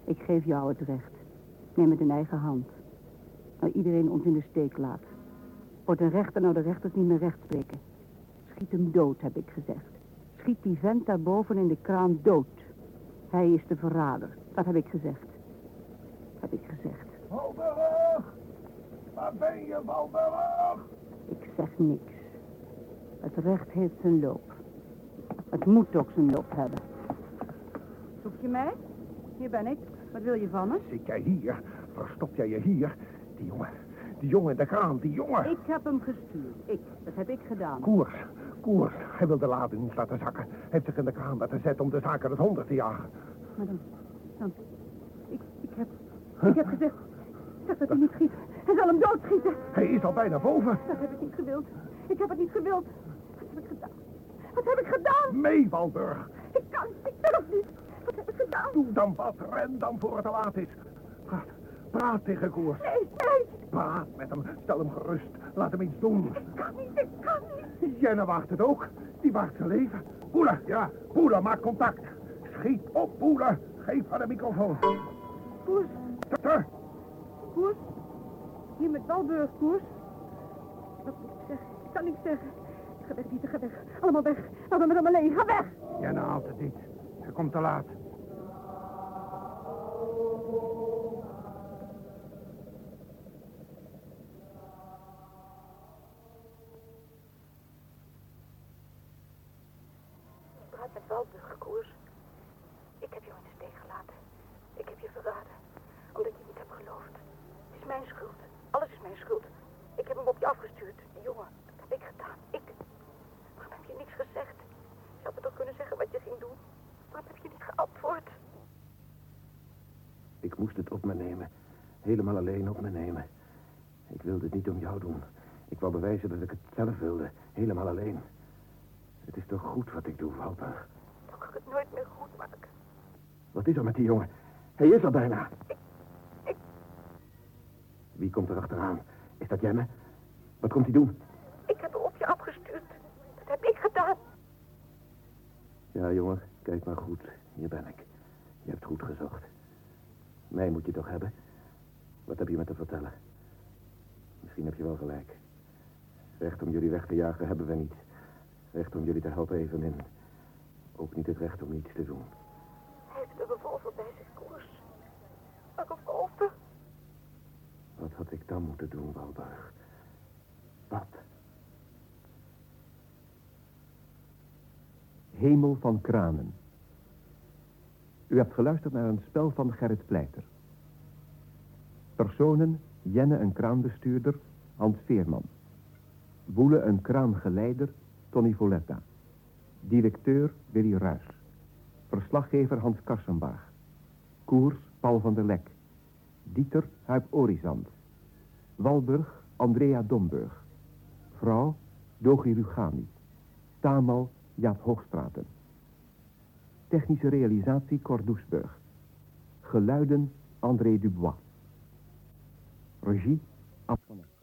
Ik geef jou het recht. Neem het in eigen hand. Nou iedereen ons in de steek laat. Wordt een rechter nou de rechters niet meer recht spreken. Schiet hem dood, heb ik gezegd. Schiet die vent daarboven in de kraan dood. Hij is de verrader. Dat heb ik gezegd. Heb ik gezegd. Walburg! Waar ben je, Walburg? Ik zeg niks. Het recht heeft zijn loop. Het moet ook zijn loop hebben. Zoek je mij? Hier ben ik. Wat wil je van me? Zit jij hier? Verstop jij je hier? Die jongen, die jongen in de kraan, die jongen. Ik heb hem gestuurd. Ik. Dat heb ik gedaan. Koers, koers. Hij wil de lading niet laten zakken. Hij heeft zich in de kraan laten zetten om de zaken het honderd te jagen. Maar dan, dan, ik, ik heb, ik heb gezegd, zeg dat hij niet schiet. Hij zal hem doodschieten. Hij is al bijna boven. Dat heb ik niet gewild. Ik heb het niet gewild. Wat heb ik gedaan? Wat heb ik gedaan? Mee, Walburg. Ik kan, ik durf niet. Wat heb ik gedaan? Doe dan wat. Ren dan voor het te laat is. Praat, praat tegen Koers. Nee, nee. Praat met hem. Stel hem gerust. Laat hem iets doen. Ik kan niet, ik kan niet. Jenna waagt het ook. Die waagt zijn leven. Poeder, ja. Poeder, maak contact. Schiet op, Poeder. Geef haar de microfoon. Koers, Ter. Koers. Hier met Walburg, Koers. Wat moet ik zeggen? Ik kan niks zeggen. Ga weg, Dieter, ga weg. Allemaal weg. Laat me met hem alleen. Ga weg. Jenna haalt het niet. Ze komt te laat. Praat met Walburg, Koers. Ik heb jou in de steek gelaten. Ik heb je verraden. Omdat je niet hebt geloofd. Het is mijn schuld. Alles is mijn schuld. Ik heb hem op je afgestuurd. Die jongen, dat heb ik gedaan. Ik. Niks gezegd? Je had me toch kunnen zeggen wat je ging doen? Waarom heb je niet geantwoord? Ik moest het op me nemen. Helemaal alleen op me nemen. Ik wilde het niet om jou doen. Ik wou bewijzen dat ik het zelf wilde. Helemaal alleen. Het is toch goed wat ik doe, Walburg? Dan kan ik het nooit meer goed maken. Wat is er met die jongen? Hij is er bijna. ik- Wie komt er achteraan? Is dat Jemme? Wat komt hij doen? Ik heb hem op je afgestuurd. Dat heb ik gedaan. Ja, jongen, kijk maar goed. Hier ben ik. Je hebt goed gezocht. Mij moet je toch hebben? Wat heb je me te vertellen? Misschien heb je wel gelijk. Recht om jullie weg te jagen hebben we niet. Recht om jullie te helpen evenmin. Ook niet het recht om niets te doen. Hij heeft een revolver bij zich, Koers. Een revolver. Wat had ik dan moeten doen, Walburg? Wat? Hemel van Kranen. U hebt geluisterd naar een spel van Gerrit Pleiter. Personen, Jenne een kraanbestuurder, Hans Veerman. Boele een kraangeleider, Tony Voletta. Directeur, Willy Ruys. Verslaggever Hans Karsenbaag. Koers, Paul van der Lek. Dieter, Huip Orizant. Walburg, Andrea Domburg. Vrouw, Dogi Rugani. Tamal, Jaap Hoogstraten. Technische realisatie Cor Doesburg. Geluiden André Dubois. Regie Eyck.